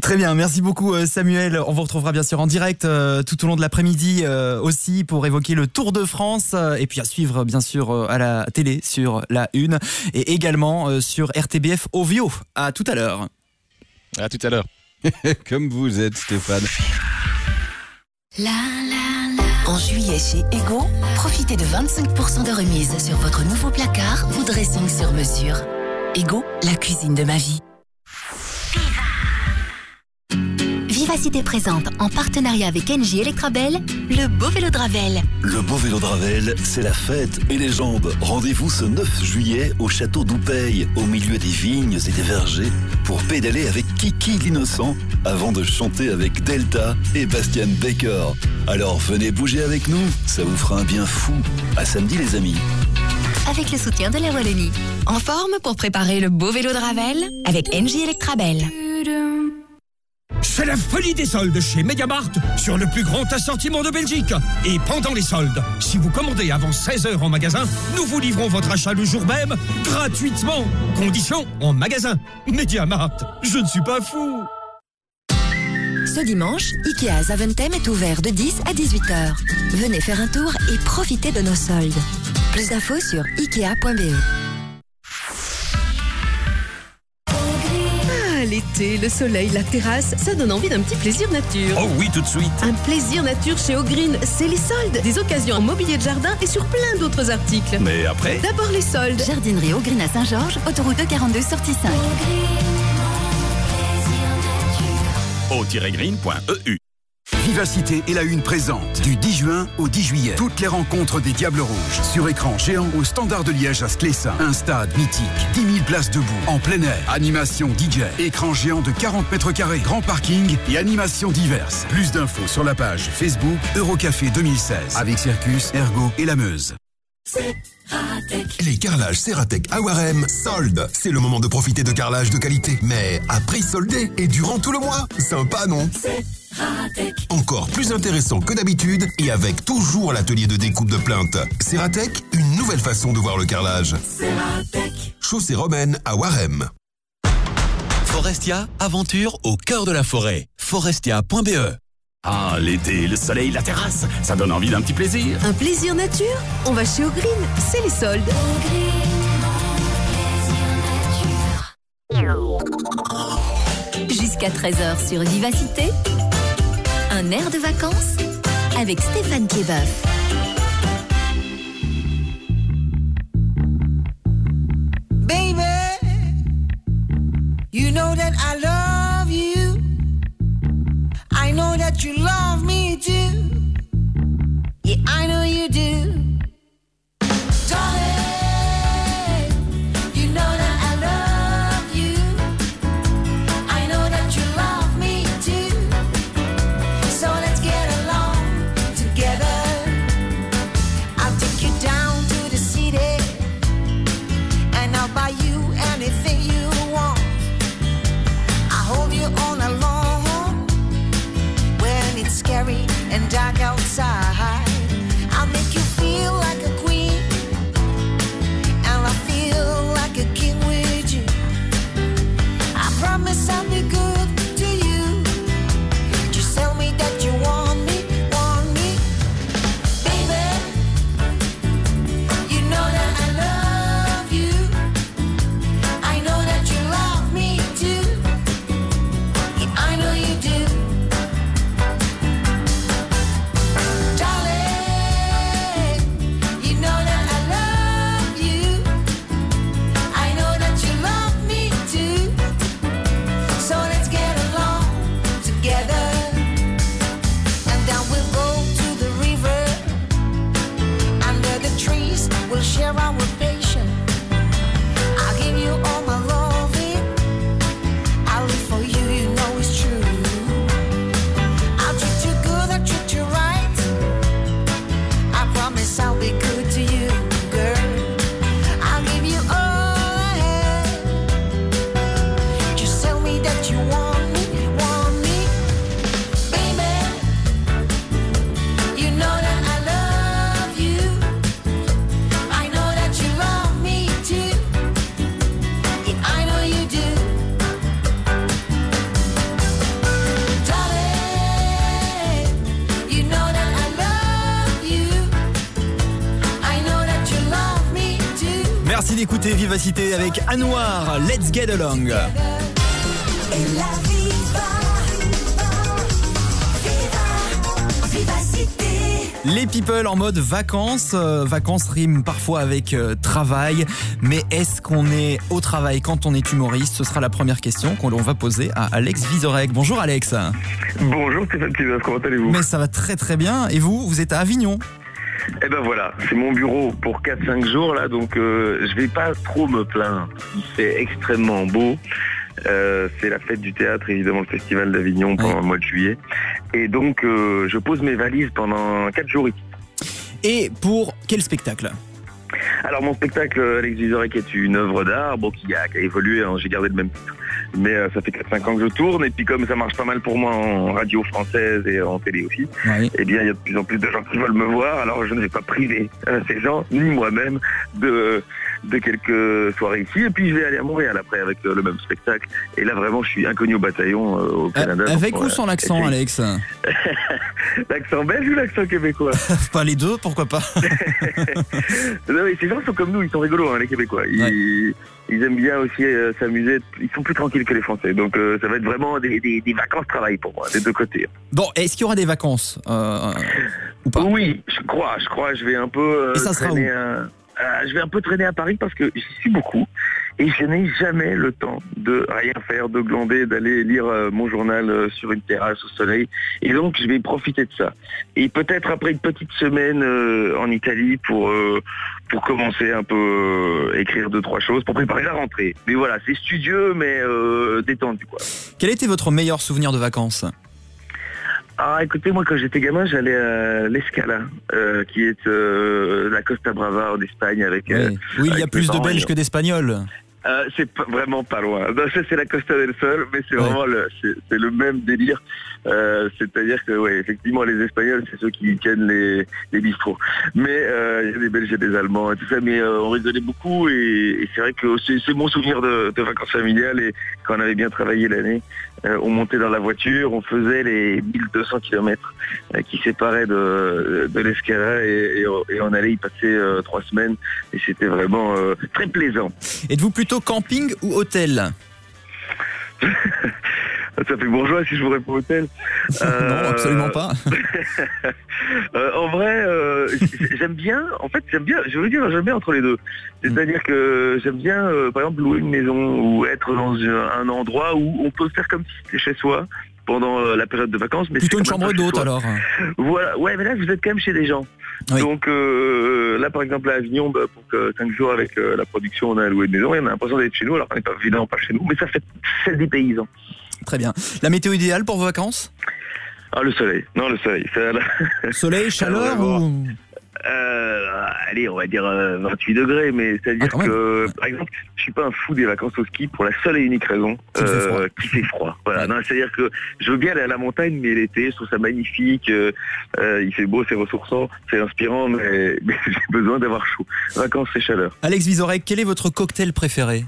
[SPEAKER 2] Très bien, merci beaucoup euh, Samuel. On vous retrouvera bien sûr en direct euh, tout au long de l'après-midi euh, aussi pour évoquer le Tour de France euh, et puis à suivre bien sûr à la télé sur la Une et également sur RTBF Ovio. À tout à l'heure.
[SPEAKER 56] À tout à l'heure.
[SPEAKER 16] Comme vous êtes, Stéphane.
[SPEAKER 7] En juillet chez Ego, profitez de 25% de remise sur votre nouveau placard ou dressing sur mesure. Ego, la cuisine de ma vie. Vivacité présente, en partenariat avec NJ Electrabel, le beau vélo de Ravel.
[SPEAKER 11] Le beau vélo de Ravel, c'est la fête et les jambes. Rendez-vous ce 9 juillet au château d'Oupeil, au milieu des vignes et des vergers, pour pédaler avec Kiki l'innocent, avant de chanter avec Delta et Bastian Baker. Alors venez bouger avec nous, ça vous fera un bien fou. À samedi les amis.
[SPEAKER 7] Avec le soutien de la Wallonie.
[SPEAKER 57] En forme pour préparer le beau vélo de Ravel avec NJ Electrabel.
[SPEAKER 58] C'est la folie des soldes chez Mediamart sur le plus grand assortiment de Belgique. Et pendant les soldes, si vous commandez avant 16h en magasin, nous vous livrons votre achat le jour même gratuitement. Condition en magasin. Mediamart, je ne suis pas fou.
[SPEAKER 57] Ce dimanche, Ikea Zaventem est ouvert de 10 à 18h. Venez faire un tour et profitez de nos soldes. Plus d'infos sur ikea.be.
[SPEAKER 9] l'été, le soleil, la terrasse, ça donne envie d'un petit plaisir nature.
[SPEAKER 59] Oh oui, tout de suite.
[SPEAKER 9] Un plaisir nature chez Ogreen, c'est les soldes, des occasions en mobilier de jardin et sur plein d'autres articles.
[SPEAKER 59] Mais après
[SPEAKER 9] D'abord les soldes.
[SPEAKER 7] Jardinerie Ogreen à Saint-Georges, autoroute 42 sortie 5.
[SPEAKER 40] o-green.eu Vivacité et la Une présente du 10 juin au 10 juillet. Toutes les rencontres des Diables Rouges. Sur écran géant au Standard de Liège à Sclessin. Un stade mythique. 10 000 places debout. En plein air. Animation DJ. Écran géant de 40 mètres carrés. Grand parking et animations diverses. Plus d'infos sur la page Facebook Eurocafé 2016. Avec Circus, Ergo et la Meuse.
[SPEAKER 18] Les carrelages Ceratec Awarem soldes. C'est le moment de profiter de carrelage de qualité, mais à prix soldé et durant tout le mois. Sympa, non? Encore plus intéressant que d'habitude et avec toujours l'atelier de découpe de plainte. Ceratec, une nouvelle façon de voir le carrelage. Chaussée romaine à Warem.
[SPEAKER 60] Forestia, aventure au cœur de la forêt. Forestia.be
[SPEAKER 40] Ah, l'été, le soleil, la terrasse, ça donne envie d'un petit plaisir.
[SPEAKER 9] Un plaisir nature? On va chez Ogreen, c'est les soldes.
[SPEAKER 7] Jusqu'à 13h sur Vivacité, un air de vacances avec Stéphane Québeuf.
[SPEAKER 53] Baby, you know that I love you. I know that you love me too. Yeah, I know you do.
[SPEAKER 2] D'écouter Vivacité avec Anouar. Let's get along.
[SPEAKER 61] Vivacité.
[SPEAKER 2] Les people en mode vacances. Euh, vacances riment parfois avec euh, travail. Mais est-ce qu'on est au travail quand on est humoriste? Ce sera la première question qu'on va poser à Alex Vizorek. Bonjour Alex.
[SPEAKER 21] Bonjour Stéphane comment allez-vous?
[SPEAKER 2] Mais ça va très très bien. Et vous, vous êtes à Avignon?
[SPEAKER 21] Eh ben voilà, c'est mon bureau pour 4-5 jours là, donc euh, je vais pas trop me plaindre. Il fait extrêmement beau. Euh, c'est la fête du théâtre, évidemment le festival d'Avignon pendant le mois de juillet. Et donc euh, je pose mes valises pendant 4 jours ici.
[SPEAKER 2] Et pour quel spectacle?
[SPEAKER 21] Alors mon spectacle Alex Vizorek est une œuvre d'art, bon qui a, qui a évolué, hein, j'ai gardé le même titre. Mais euh, ça fait 4-5 ans que je tourne et puis comme ça marche pas mal pour moi en radio française et en télé aussi, eh bien il y a de plus en plus de gens qui veulent me voir, alors je ne vais pas priver euh, ces gens, ni moi-même, de, de quelques soirées ici. Et puis je vais aller à Montréal après avec euh, le même spectacle. Et là vraiment je suis inconnu au bataillon euh, au Canada.
[SPEAKER 2] Avec
[SPEAKER 21] Donc,
[SPEAKER 2] ou sans l'accent, Alex
[SPEAKER 21] L'accent belge ou l'accent québécois?
[SPEAKER 2] Pas les deux, pourquoi pas?
[SPEAKER 21] Non, mais ces gens sont comme nous, ils sont rigolos, hein, les Québécois. Ils, ils aiment bien aussi euh, s'amuser. Ils sont plus tranquilles que les Français. Donc euh, ça va être vraiment des, des- des vacances travail pour moi, des deux côtés.
[SPEAKER 2] Bon, est-ce qu'il y aura des vacances euh, ou pas?
[SPEAKER 21] Oui, je crois, je crois. Je vais un peu
[SPEAKER 2] Et ça sera où?
[SPEAKER 21] je vais un peu traîner à Paris parce que j'y suis beaucoup et je n'ai jamais le temps de rien faire, de glander, d'aller lire euh, mon journal euh, sur une terrasse au soleil. Et donc je vais profiter de ça. Et peut-être après une petite semaine euh, en Italie pour pour commencer un peu euh, écrire deux trois choses pour préparer la rentrée. Mais voilà, c'est studieux mais euh, détendu quoi.
[SPEAKER 2] Quel était votre meilleur souvenir de vacances?
[SPEAKER 21] Ah, écoutez, moi, quand j'étais gamin, j'allais à l'Escala, euh, qui est euh, la Costa Brava en Espagne avec. euh,
[SPEAKER 2] Oui, il y a plus de Belges que d'Espagnols.
[SPEAKER 21] Euh, c'est vraiment pas loin. Non, ça, c'est la Costa del Sol, mais c'est
[SPEAKER 2] Ouais.
[SPEAKER 21] vraiment le, c'est le même délire. Euh, c'est-à-dire que, ouais, effectivement, les Espagnols, c'est ceux qui tiennent les, les bistrots. Mais euh, il y a des Belges et des Allemands et tout ça, mais euh, on rigolait beaucoup et, et c'est vrai que c'est, mon souvenir de, de vacances familiales et quand on avait bien travaillé l'année, on montait dans la voiture, on faisait les 1200 km qui séparaient de, de l'Escala et, et on- et on allait y passer trois semaines et c'était vraiment très plaisant.
[SPEAKER 2] Êtes-vous plutôt camping ou hôtel?
[SPEAKER 21] Ça fait bourgeois si je vous réponds hôtel.
[SPEAKER 2] Non, absolument pas.
[SPEAKER 21] Euh, en vrai, euh, j'aime bien. En fait, j'aime bien. Je veux dire, j'aime bien entre les deux. C'est-à-dire que j'aime bien, euh, par exemple, louer une maison ou être dans un, endroit où on peut faire comme si c'était chez soi pendant euh, la période de vacances. Mais
[SPEAKER 2] Plutôt
[SPEAKER 21] c'est
[SPEAKER 2] une chambre d'hôte alors
[SPEAKER 21] Voilà, ouais, mais là vous êtes quand même chez des gens. Donc euh, là par exemple à Avignon, bah, pour que 5 jours avec euh, la production, on a loué une maison et on a l'impression d'être chez nous, alors qu'on n'est pas évidemment pas chez nous, mais ça fait c'est des paysans.
[SPEAKER 2] Très bien. La météo idéale pour vos vacances
[SPEAKER 21] Ah le soleil, non le soleil.
[SPEAKER 2] Soleil, chaleur ou
[SPEAKER 21] Euh, allez, on va dire euh, 28 degrés, mais c'est-à-dire
[SPEAKER 2] Ah,
[SPEAKER 21] que, par exemple, je suis pas un fou des vacances au ski pour la seule et unique raison
[SPEAKER 2] Qu'il fait froid.
[SPEAKER 21] euh, fait froid. Voilà, c'est-à-dire que je veux bien aller à la montagne, mais l'été, je trouve ça magnifique. euh, euh, il fait beau, c'est ressourçant, c'est inspirant, mais, mais j'ai besoin d'avoir chaud. Vacances, c'est chaleur.
[SPEAKER 2] Alex Vizorek, quel est votre cocktail préféré?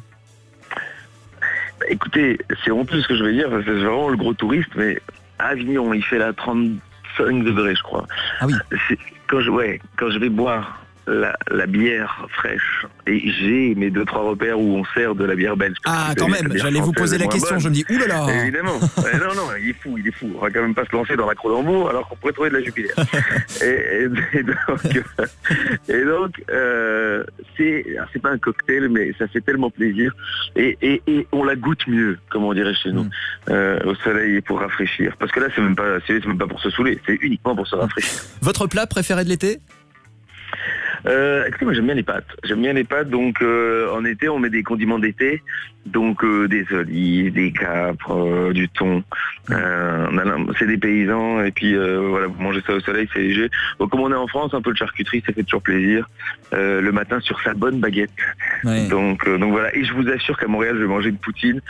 [SPEAKER 21] Écoutez, c'est honteux ce que je vais dire, parce que c'est vraiment le gros touriste, mais à Avignon, il fait là 35 degrés, je crois.
[SPEAKER 2] Ah oui.
[SPEAKER 21] Quand je, ouais, quand je vais boire la, la bière fraîche, et j'ai mes deux trois repères où on sert de la bière belge.
[SPEAKER 2] Ah, quand même, j'allais vous poser la question, je me dis, oulala
[SPEAKER 21] Évidemment. Ouais, non, non, il est fou, il est fou. On va quand même pas se lancer dans la Crodembourg alors qu'on pourrait trouver de la Jupiler. et, et- et donc, et donc euh, c'est c'est pas un cocktail, mais ça fait tellement plaisir. Et, et, et on la goûte mieux, comme on dirait chez nous, euh, au soleil et pour rafraîchir. Parce que là, c'est même pas, c'est même pas pour se saouler, c'est uniquement pour se rafraîchir.
[SPEAKER 2] Votre plat préféré de l'été?
[SPEAKER 21] Euh, écoutez, moi j'aime bien les pâtes. J'aime bien les pâtes, donc euh, en été on met des condiments d'été, donc euh, des olives, des capres, euh, du thon. Euh, c'est des paysans et puis voilà, vous mangez ça au soleil, c'est léger. Comme on est en France, un peu de charcuterie, ça fait toujours plaisir. Le matin sur sa bonne baguette. Donc euh, donc voilà, et je vous assure qu'à Montréal je vais manger une poutine.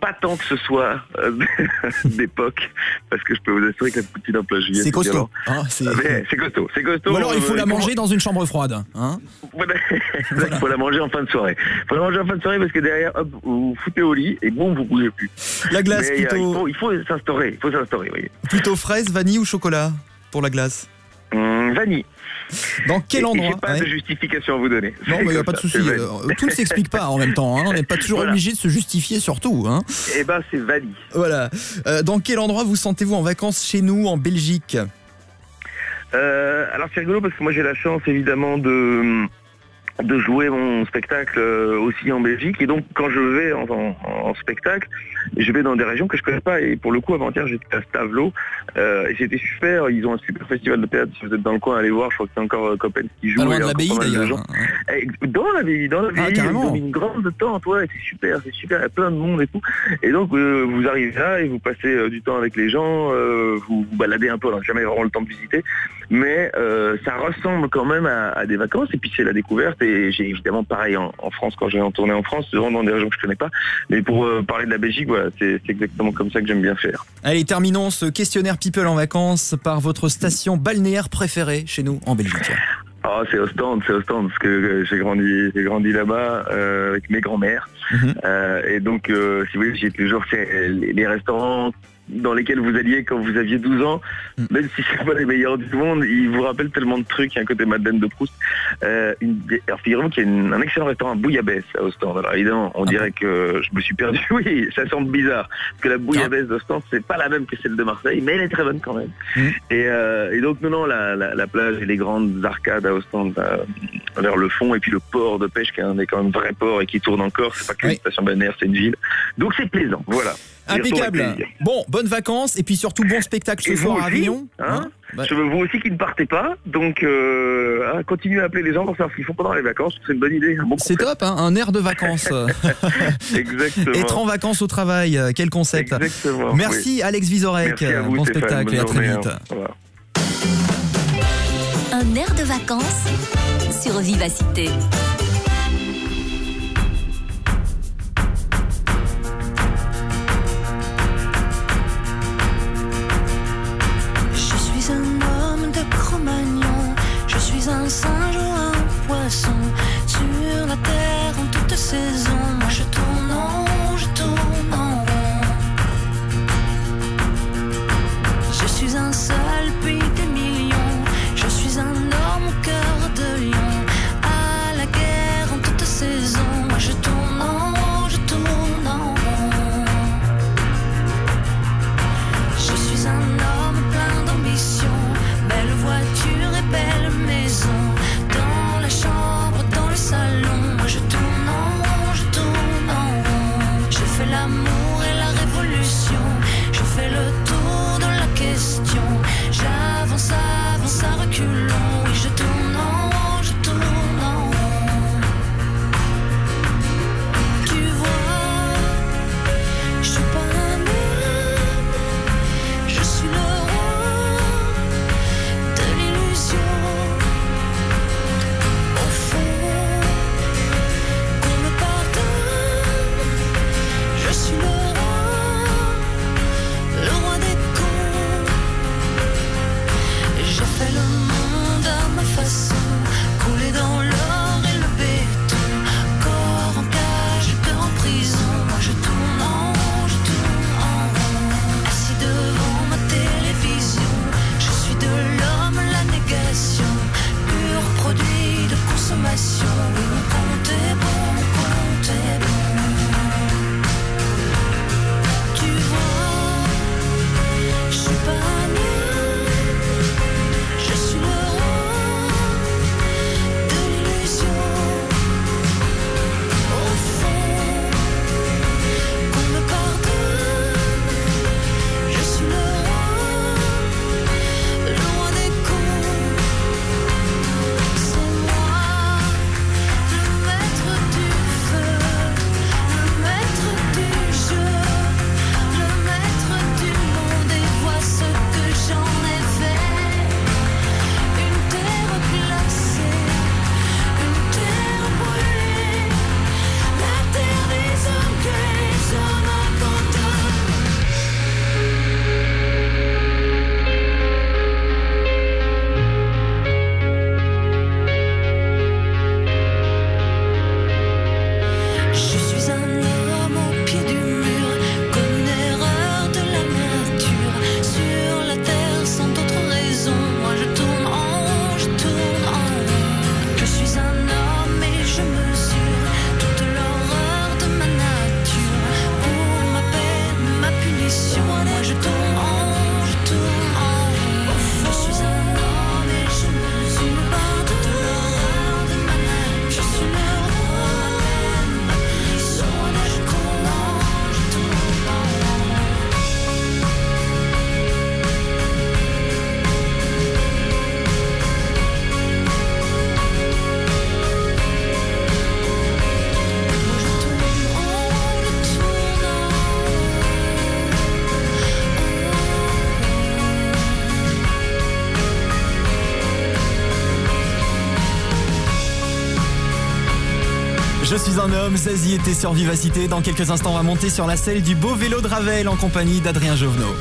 [SPEAKER 21] Pas tant que ce soit euh, d'époque, parce que je peux vous assurer que la poutine en plein juillet,
[SPEAKER 2] C'est costaud. hein, c'est-
[SPEAKER 21] Ah, mais c'est costaud, c'est costaud.
[SPEAKER 2] Ou alors il faut
[SPEAKER 21] Euh,
[SPEAKER 2] la manger dans une chambre froide. Hein
[SPEAKER 21] voilà. Il faut la manger en fin de soirée. Il faut la manger en fin de soirée parce que derrière, hop, vous vous foutez au lit et boum, vous bougez plus.
[SPEAKER 2] La glace
[SPEAKER 21] Mais,
[SPEAKER 2] plutôt-
[SPEAKER 21] il faut, il faut s'instaurer. Il faut s'instaurer, oui.
[SPEAKER 2] Plutôt fraise, vanille ou chocolat pour la glace?
[SPEAKER 21] Hum, vanille.
[SPEAKER 2] Dans quel
[SPEAKER 21] Et- et
[SPEAKER 2] endroit
[SPEAKER 21] J'ai pas
[SPEAKER 2] Ouais.
[SPEAKER 21] de justification à vous donner.
[SPEAKER 2] Non, mais il n'y a pas de souci. euh. Tout ne s'explique pas en même temps. hein. On n'est pas toujours
[SPEAKER 21] Voilà.
[SPEAKER 2] obligé de se justifier surtout. Hein.
[SPEAKER 21] Eh ben, c'est vanille.
[SPEAKER 2] Voilà. Euh, dans quel endroit vous sentez-vous en vacances chez nous, en Belgique?
[SPEAKER 21] Euh, alors c'est rigolo parce que moi j'ai la chance évidemment de de jouer mon spectacle euh, aussi en Belgique et donc quand je vais en, en- en spectacle je vais dans des régions que je connais pas et pour le coup avant-hier j'étais à Stavelot euh, et c'était super ils ont un super festival de théâtre si vous êtes dans le coin allez voir je crois que c'est encore euh, Coppens qui joue
[SPEAKER 2] Pas loin de l'abbaye, d'ailleurs.
[SPEAKER 21] gens. Eh, Dans l'abbaye, dans l'abbaye,
[SPEAKER 2] Ah,
[SPEAKER 21] ils
[SPEAKER 2] carrément.
[SPEAKER 21] ont mis une grande tente, ouais, c'est super, c'est super, il y a plein de monde et tout. Et donc euh, vous arrivez là et vous passez euh, du temps avec les gens, vous vous baladez un peu, on n'a jamais vraiment le temps de visiter, mais euh, ça ressemble quand même à, à des vacances et puis c'est la découverte et j'ai évidemment pareil en, en France quand je vais en tournée en France, souvent dans des régions que je connais pas, mais pour euh, parler de la Belgique, voilà, c'est exactement comme ça que j'aime bien faire.
[SPEAKER 2] Allez, terminons ce questionnaire People en vacances par votre station balnéaire préférée chez nous en Belgique.
[SPEAKER 21] Ah, c'est Ostende, c'est Ostende, parce que euh, j'ai grandi, j'ai grandi là-bas euh, avec mes grands-mères. Euh, et donc, euh, si vous voulez, j'ai toujours fait les, les restaurants dans lesquels vous alliez quand vous aviez 12 ans, même si c'est pas les meilleurs du monde, ils vous rappellent tellement de trucs. Il y a un côté Madeleine de Proust. Euh, une, alors, figurez-vous qu'il y a une- un excellent restaurant à Bouillabaisse à Ostende. Alors, évidemment, on dirait que je me suis perdu. Oui, ça semble bizarre. Parce que la Bouillabaisse d'Ostende, c'est pas la même que celle de Marseille, mais elle est très bonne quand même. Et, euh, et donc, non, non, la, la, la plage et les grandes arcades à Ostende euh, vers le fond, et puis le port de pêche qui est un des quand même vrai port et qui tourne encore. C'est pas que une station balnéaire, c'est une ville. Donc, c'est plaisant. Voilà.
[SPEAKER 2] Impeccable. Bon, bonnes vacances et puis surtout bon spectacle ce
[SPEAKER 21] Et
[SPEAKER 2] soir à Avignon.
[SPEAKER 21] hein
[SPEAKER 2] Bah-
[SPEAKER 21] Je veux vous aussi qui ne partez pas, donc euh, hein, continuez à appeler les gens pour savoir ce qu'ils font pendant les vacances. C'est une bonne idée. bon
[SPEAKER 2] C'est top, hein, un air de vacances.
[SPEAKER 21] Exactement.
[SPEAKER 2] Être en vacances au travail, euh, quel concept.
[SPEAKER 21] Exactement,
[SPEAKER 2] Merci
[SPEAKER 21] oui.
[SPEAKER 2] Alex Vizorek.
[SPEAKER 21] Merci à vous,
[SPEAKER 2] bon
[SPEAKER 21] Stéphane.
[SPEAKER 2] spectacle et à très vite.
[SPEAKER 21] hein.
[SPEAKER 7] Un air de vacances sur Vivacité.
[SPEAKER 62] Je suis un singe ou un poisson sur la terre en toute saison. Moi je tourne en rond, je tourne en rond. Je suis un seul un homme,
[SPEAKER 2] Zazie était sur Vivacité. Dans quelques instants, on va monter sur la selle du beau vélo de Ravel en compagnie d'Adrien Jovenot.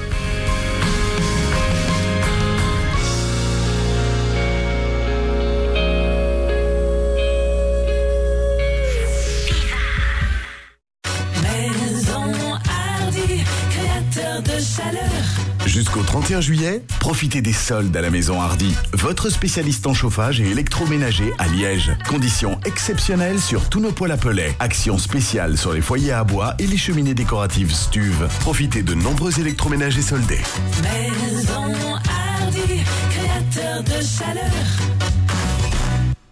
[SPEAKER 18] 31 juillet, profitez des soldes à la Maison Hardy, votre spécialiste en chauffage et électroménager à Liège. Conditions exceptionnelles sur tous nos poêles à pellets. Action spéciale sur les foyers à bois et les cheminées décoratives Stuve. Profitez de nombreux électroménagers soldés.
[SPEAKER 62] Maison Hardy, créateur de chaleur.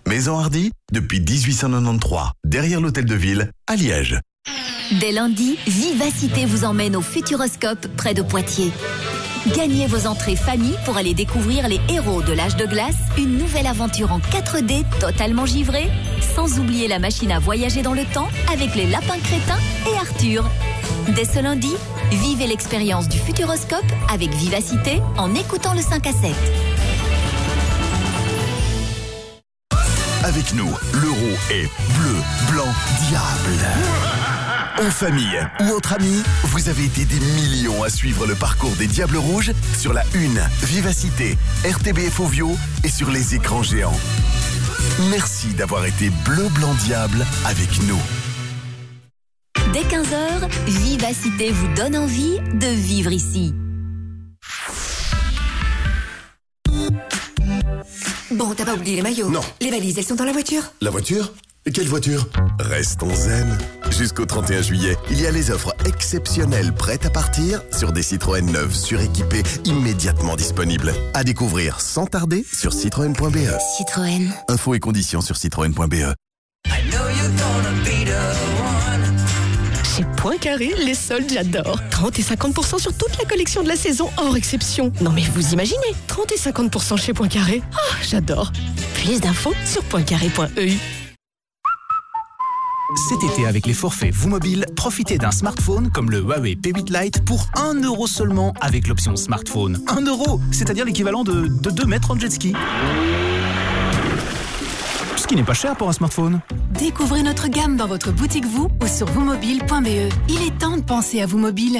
[SPEAKER 18] Maison Hardy, depuis 1893, derrière l'hôtel de ville, à Liège.
[SPEAKER 7] Dès lundi, Vivacité vous emmène au Futuroscope près de Poitiers. Gagnez vos entrées famille pour aller découvrir les héros de l'âge de glace, une nouvelle aventure en 4D totalement givrée, sans oublier la machine à voyager dans le temps avec les lapins crétins et Arthur. Dès ce lundi, vivez l'expérience du Futuroscope avec Vivacité en écoutant le 5 à 7.
[SPEAKER 18] Avec nous, l'euro est bleu, blanc, diable. En famille ou entre amis, vous avez été des millions à suivre le parcours des Diables Rouges sur la Une, Vivacité, RTBF Ovio et sur les écrans géants. Merci d'avoir été bleu, blanc, diable avec nous.
[SPEAKER 7] Dès 15h, Vivacité vous donne envie de vivre ici.
[SPEAKER 63] Bon, t'as pas oublié les maillots
[SPEAKER 18] Non.
[SPEAKER 63] Les valises, elles sont dans la voiture
[SPEAKER 18] La voiture? Quelle voiture? Restons zen. Jusqu'au 31 juillet, il y a les offres exceptionnelles prêtes à partir sur des Citroën neuves suréquipées immédiatement disponibles. À découvrir sans tarder sur citroën.be.
[SPEAKER 7] Citroën.
[SPEAKER 18] Infos et conditions sur citroën.be.
[SPEAKER 64] Chez Poincaré, les soldes, j'adore. 30 et 50% sur toute la collection de la saison, hors exception. Non mais vous imaginez 30 et 50% chez Poincaré. Ah, j'adore. Plus d'infos sur poincaré.eu.
[SPEAKER 65] Cet été, avec les forfaits Vous Mobile, profitez d'un smartphone comme le Huawei P8 Lite pour 1 euro seulement avec l'option smartphone. 1 euro, c'est-à-dire l'équivalent de, de 2 mètres en jet ski. Ce qui n'est pas cher pour un smartphone.
[SPEAKER 66] Découvrez notre gamme dans votre boutique vous ou sur vousmobile.be. Il est temps de penser à vous mobile.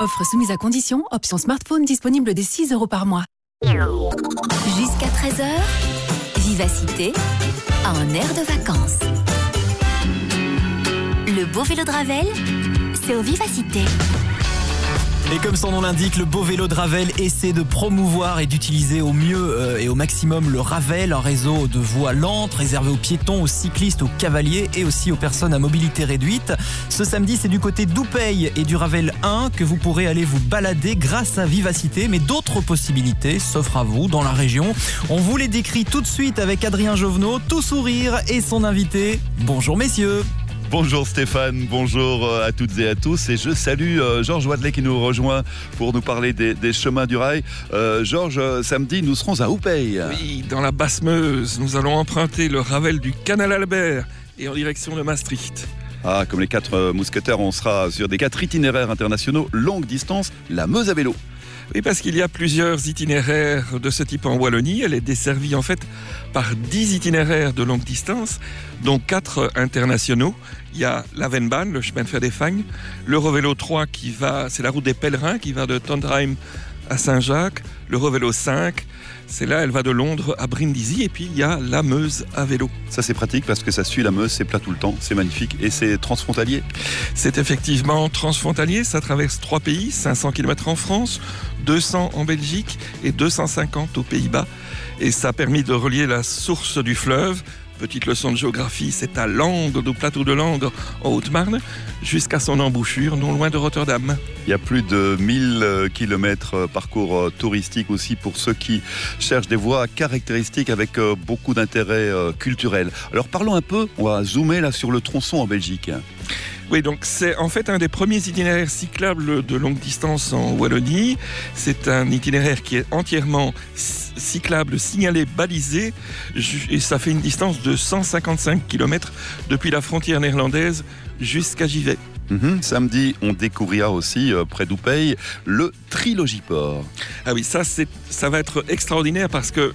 [SPEAKER 66] Offre soumise à condition, option smartphone disponible dès 6 euros par mois.
[SPEAKER 7] Jusqu'à 13h, Vivacité un air de vacances. Le beau vélo de Ravel, c'est au Vivacité.
[SPEAKER 2] Et comme son nom l'indique, le beau vélo de Ravel essaie de promouvoir et d'utiliser au mieux euh, et au maximum le Ravel, un réseau de voies lentes réservé aux piétons, aux cyclistes, aux cavaliers et aussi aux personnes à mobilité réduite. Ce samedi, c'est du côté d'Oupeil et du Ravel 1 que vous pourrez aller vous balader grâce à Vivacité, mais d'autres possibilités s'offrent à vous dans la région. On vous les décrit tout de suite avec Adrien Jovenot, tout sourire et son invité. Bonjour messieurs.
[SPEAKER 11] Bonjour Stéphane, bonjour euh, à toutes et à tous et je salue euh, Georges Wadley qui nous rejoint pour nous parler des, des chemins du rail. Euh, Georges, samedi nous serons à Oupey.
[SPEAKER 67] Oui, dans la basse Meuse, nous allons emprunter le Ravel du Canal Albert et en direction de Maastricht.
[SPEAKER 11] Ah, comme les quatre mousquetaires, on sera sur des quatre itinéraires internationaux longue distance, la Meuse à vélo.
[SPEAKER 67] Oui, parce qu'il y a plusieurs itinéraires de ce type en Wallonie. Elle est desservie en fait par 10 itinéraires de longue distance, dont 4 internationaux. Il y a la Venbahn, le chemin de fer des Fagnes, l'Eurovélo 3 qui va, c'est la route des pèlerins qui va de Trondheim à Saint-Jacques, l'Eurovélo 5, c'est là, elle va de Londres à Brindisi, et puis il y a la Meuse à vélo.
[SPEAKER 11] Ça c'est pratique parce que ça suit la Meuse, c'est plat tout le temps, c'est magnifique et c'est transfrontalier.
[SPEAKER 67] C'est effectivement transfrontalier, ça traverse trois pays, 500 km en France, 200 en Belgique et 250 aux Pays-Bas. Et ça a permis de relier la source du fleuve, petite leçon de géographie, c'est à Langres, au plateau de Langres, en Haute-Marne, jusqu'à son embouchure, non loin de Rotterdam.
[SPEAKER 11] Il y a plus de 1000 km parcours euh, touristique aussi pour ceux qui cherchent des voies caractéristiques avec euh, beaucoup d'intérêt euh, culturel. Alors parlons un peu, on va zoomer là sur le tronçon en Belgique.
[SPEAKER 67] Oui, donc c'est en fait un des premiers itinéraires cyclables de longue distance en Wallonie. C'est un itinéraire qui est entièrement cyclable signalée, balisée, ju- et ça fait une distance de 155 km depuis la frontière néerlandaise jusqu'à Givet.
[SPEAKER 11] Mhm. Samedi, on découvrira aussi, euh, près d'Oupey, le Trilogiport.
[SPEAKER 67] Ah oui, ça, ça va être extraordinaire parce que euh,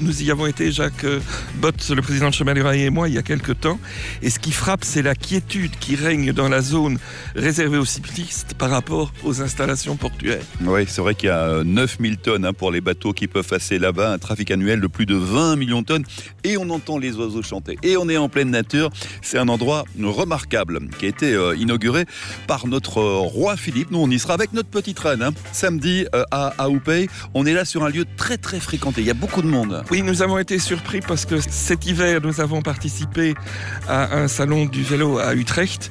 [SPEAKER 67] nous y avons été, Jacques euh, Bott, le président de Chemin du Rail et moi, il y a quelques temps. Et ce qui frappe, c'est la quiétude qui règne dans la zone réservée aux cyclistes par rapport aux installations portuaires.
[SPEAKER 11] Oui, c'est vrai qu'il y a euh, 9000 tonnes hein, pour les bateaux qui peuvent passer là-bas, un trafic annuel de plus de 20 millions de tonnes, et on entend les oiseaux chanter, et on est en pleine nature. C'est un endroit remarquable qui a été euh, par notre euh, roi Philippe. Nous, on y sera avec notre petite reine, hein, samedi euh, à, à Oupey. On est là sur un lieu très très fréquenté, il y a beaucoup de monde.
[SPEAKER 67] Oui, nous avons été surpris parce que cet hiver, nous avons participé à un salon du vélo à Utrecht.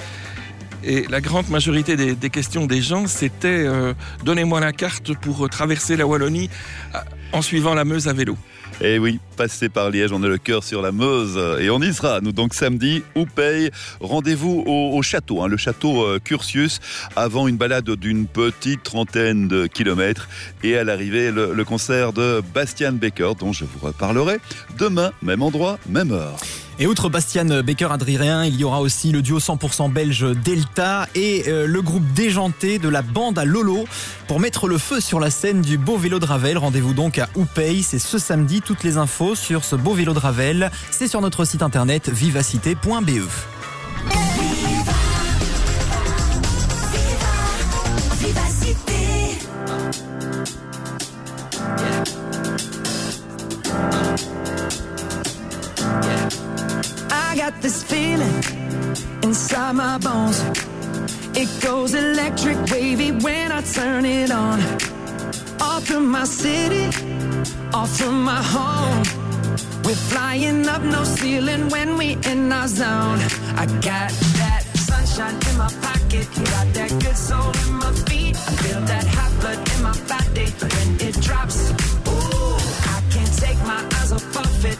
[SPEAKER 67] Et la grande majorité des, questions des gens, c'était euh, donnez-moi la carte pour traverser la Wallonie en suivant la Meuse à vélo.
[SPEAKER 11] Et Eh oui, passer par Liège, on a le cœur sur la Meuse. Et on y sera, nous donc samedi, Oupey. Rendez-vous au, au château, hein, le château euh, Curtius, avant une balade d'une petite trentaine de kilomètres. Et à l'arrivée, le, le concert de Bastian Becker, dont je vous reparlerai demain, même endroit, même heure.
[SPEAKER 2] Et outre Bastian Becker Adrien, il y aura aussi le duo 100% belge Delta et euh, le groupe déjanté de la bande à Lolo pour mettre le feu sur la scène du beau vélo de Ravel. Rendez-vous donc à Oupey, c'est ce samedi. Toutes les infos sur ce beau vélo de Ravel, c'est sur notre site internet vivacité.be.
[SPEAKER 17] got this feeling inside my bones. It goes electric wavy when I turn it on. Off from my city, off from my home. We're flying up no ceiling when we in our zone. I got that sunshine in my pocket, got that good soul in my feet. I feel that hot blood in my body when it drops. Ooh, I can't take my eyes off of it,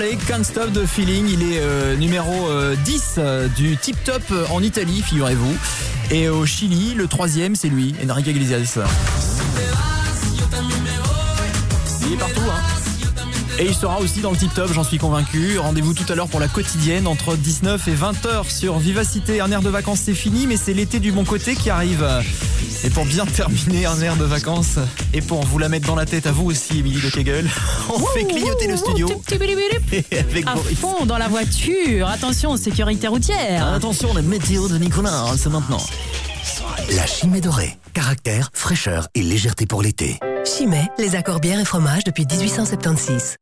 [SPEAKER 17] Can't Stop the Feeling.
[SPEAKER 2] Il est euh, numéro euh, 10 euh, du Tip Top euh, en Italie, figurez-vous. Et au Chili, le troisième, c'est lui, Enrique Iglesias. Il est partout, hein. Et il sera aussi dans le tip top, j'en suis convaincu. Rendez-vous tout à l'heure pour la quotidienne entre 19 et 20h sur Vivacité. Un air de vacances, c'est fini, mais c'est l'été du bon côté qui arrive. Et pour bien terminer un air de vacances, et pour vous la mettre dans la tête à vous aussi, Émilie de Kegel, on fait clignoter le studio. Et avec
[SPEAKER 68] À
[SPEAKER 2] Boris.
[SPEAKER 68] fond dans la voiture. Attention, sécurité routière.
[SPEAKER 2] Attention, la météo de Nicolas, c'est maintenant.
[SPEAKER 69] La chimée dorée. Caractère, fraîcheur et légèreté pour l'été.
[SPEAKER 70] Chimay, les accords bière et fromage depuis 1876.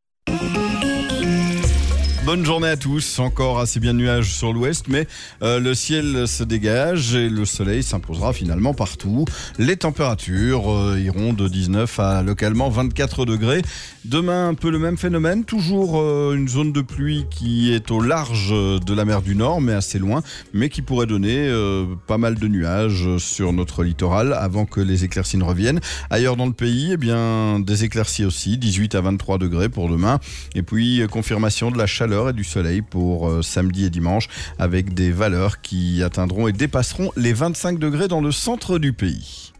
[SPEAKER 16] Bonne journée à tous. Encore assez bien de nuages sur l'ouest, mais euh, le ciel se dégage et le soleil s'imposera finalement partout. Les températures euh, iront de 19 à localement 24 degrés. Demain, un peu le même phénomène. Toujours euh, une zone de pluie qui est au large de la mer du Nord, mais assez loin, mais qui pourrait donner pas mal de nuages sur notre littoral avant que les éclaircies ne reviennent. Ailleurs dans le pays, eh bien, des éclaircies aussi, 18 à 23 degrés pour demain. Et puis, confirmation de la chaleur et du soleil pour euh, samedi et dimanche avec des valeurs qui atteindront et dépasseront les 25 degrés dans le centre du pays.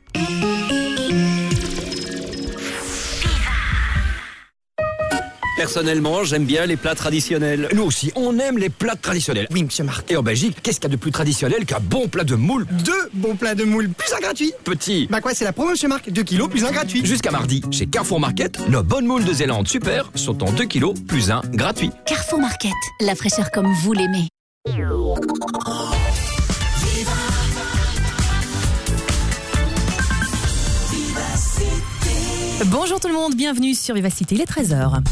[SPEAKER 71] Personnellement, j'aime bien les plats traditionnels.
[SPEAKER 72] Nous aussi, on aime les plats traditionnels. Oui, monsieur Marc.
[SPEAKER 71] Et en Belgique, qu'est-ce qu'il y a de plus traditionnel qu'un bon plat de moule
[SPEAKER 72] Deux bons plats de moule, plus un gratuit.
[SPEAKER 71] Petit.
[SPEAKER 72] Bah quoi, c'est la promo, monsieur Marc. 2 kilos, plus un gratuit.
[SPEAKER 71] Jusqu'à mardi, chez Carrefour Market, nos bonnes moules de Zélande super sont en 2 kilos plus un gratuit.
[SPEAKER 7] Carrefour Market, la fraîcheur comme vous l'aimez.
[SPEAKER 68] Bonjour tout le monde, bienvenue sur Vivacité, il est 13h.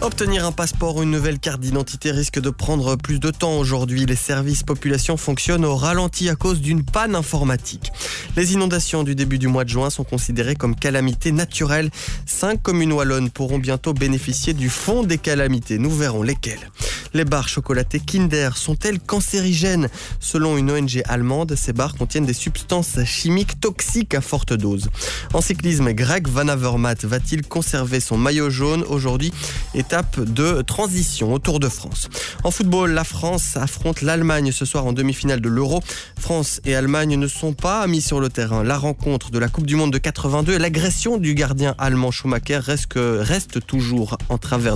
[SPEAKER 73] Obtenir un passeport ou une nouvelle carte d'identité risque de prendre plus de temps aujourd'hui. Les services population fonctionnent au ralenti à cause d'une panne informatique. Les inondations du début du mois de juin sont considérées comme calamités naturelles. Cinq communes wallonnes pourront bientôt bénéficier du fonds des calamités. Nous verrons lesquelles. Les barres chocolatées Kinder sont-elles cancérigènes? Selon une ONG allemande, ces barres contiennent des substances chimiques toxiques à forte dose. En cyclisme, Greg Van Avermaet va-t-il conserver son maillot jaune aujourd'hui? Étape de transition au Tour de France. En football, la France affronte l'Allemagne ce soir en demi-finale de l'Euro. France et Allemagne ne sont pas amis sur le terrain. La rencontre de la Coupe du Monde de 82 et l'agression du gardien allemand Schumacher reste toujours en travers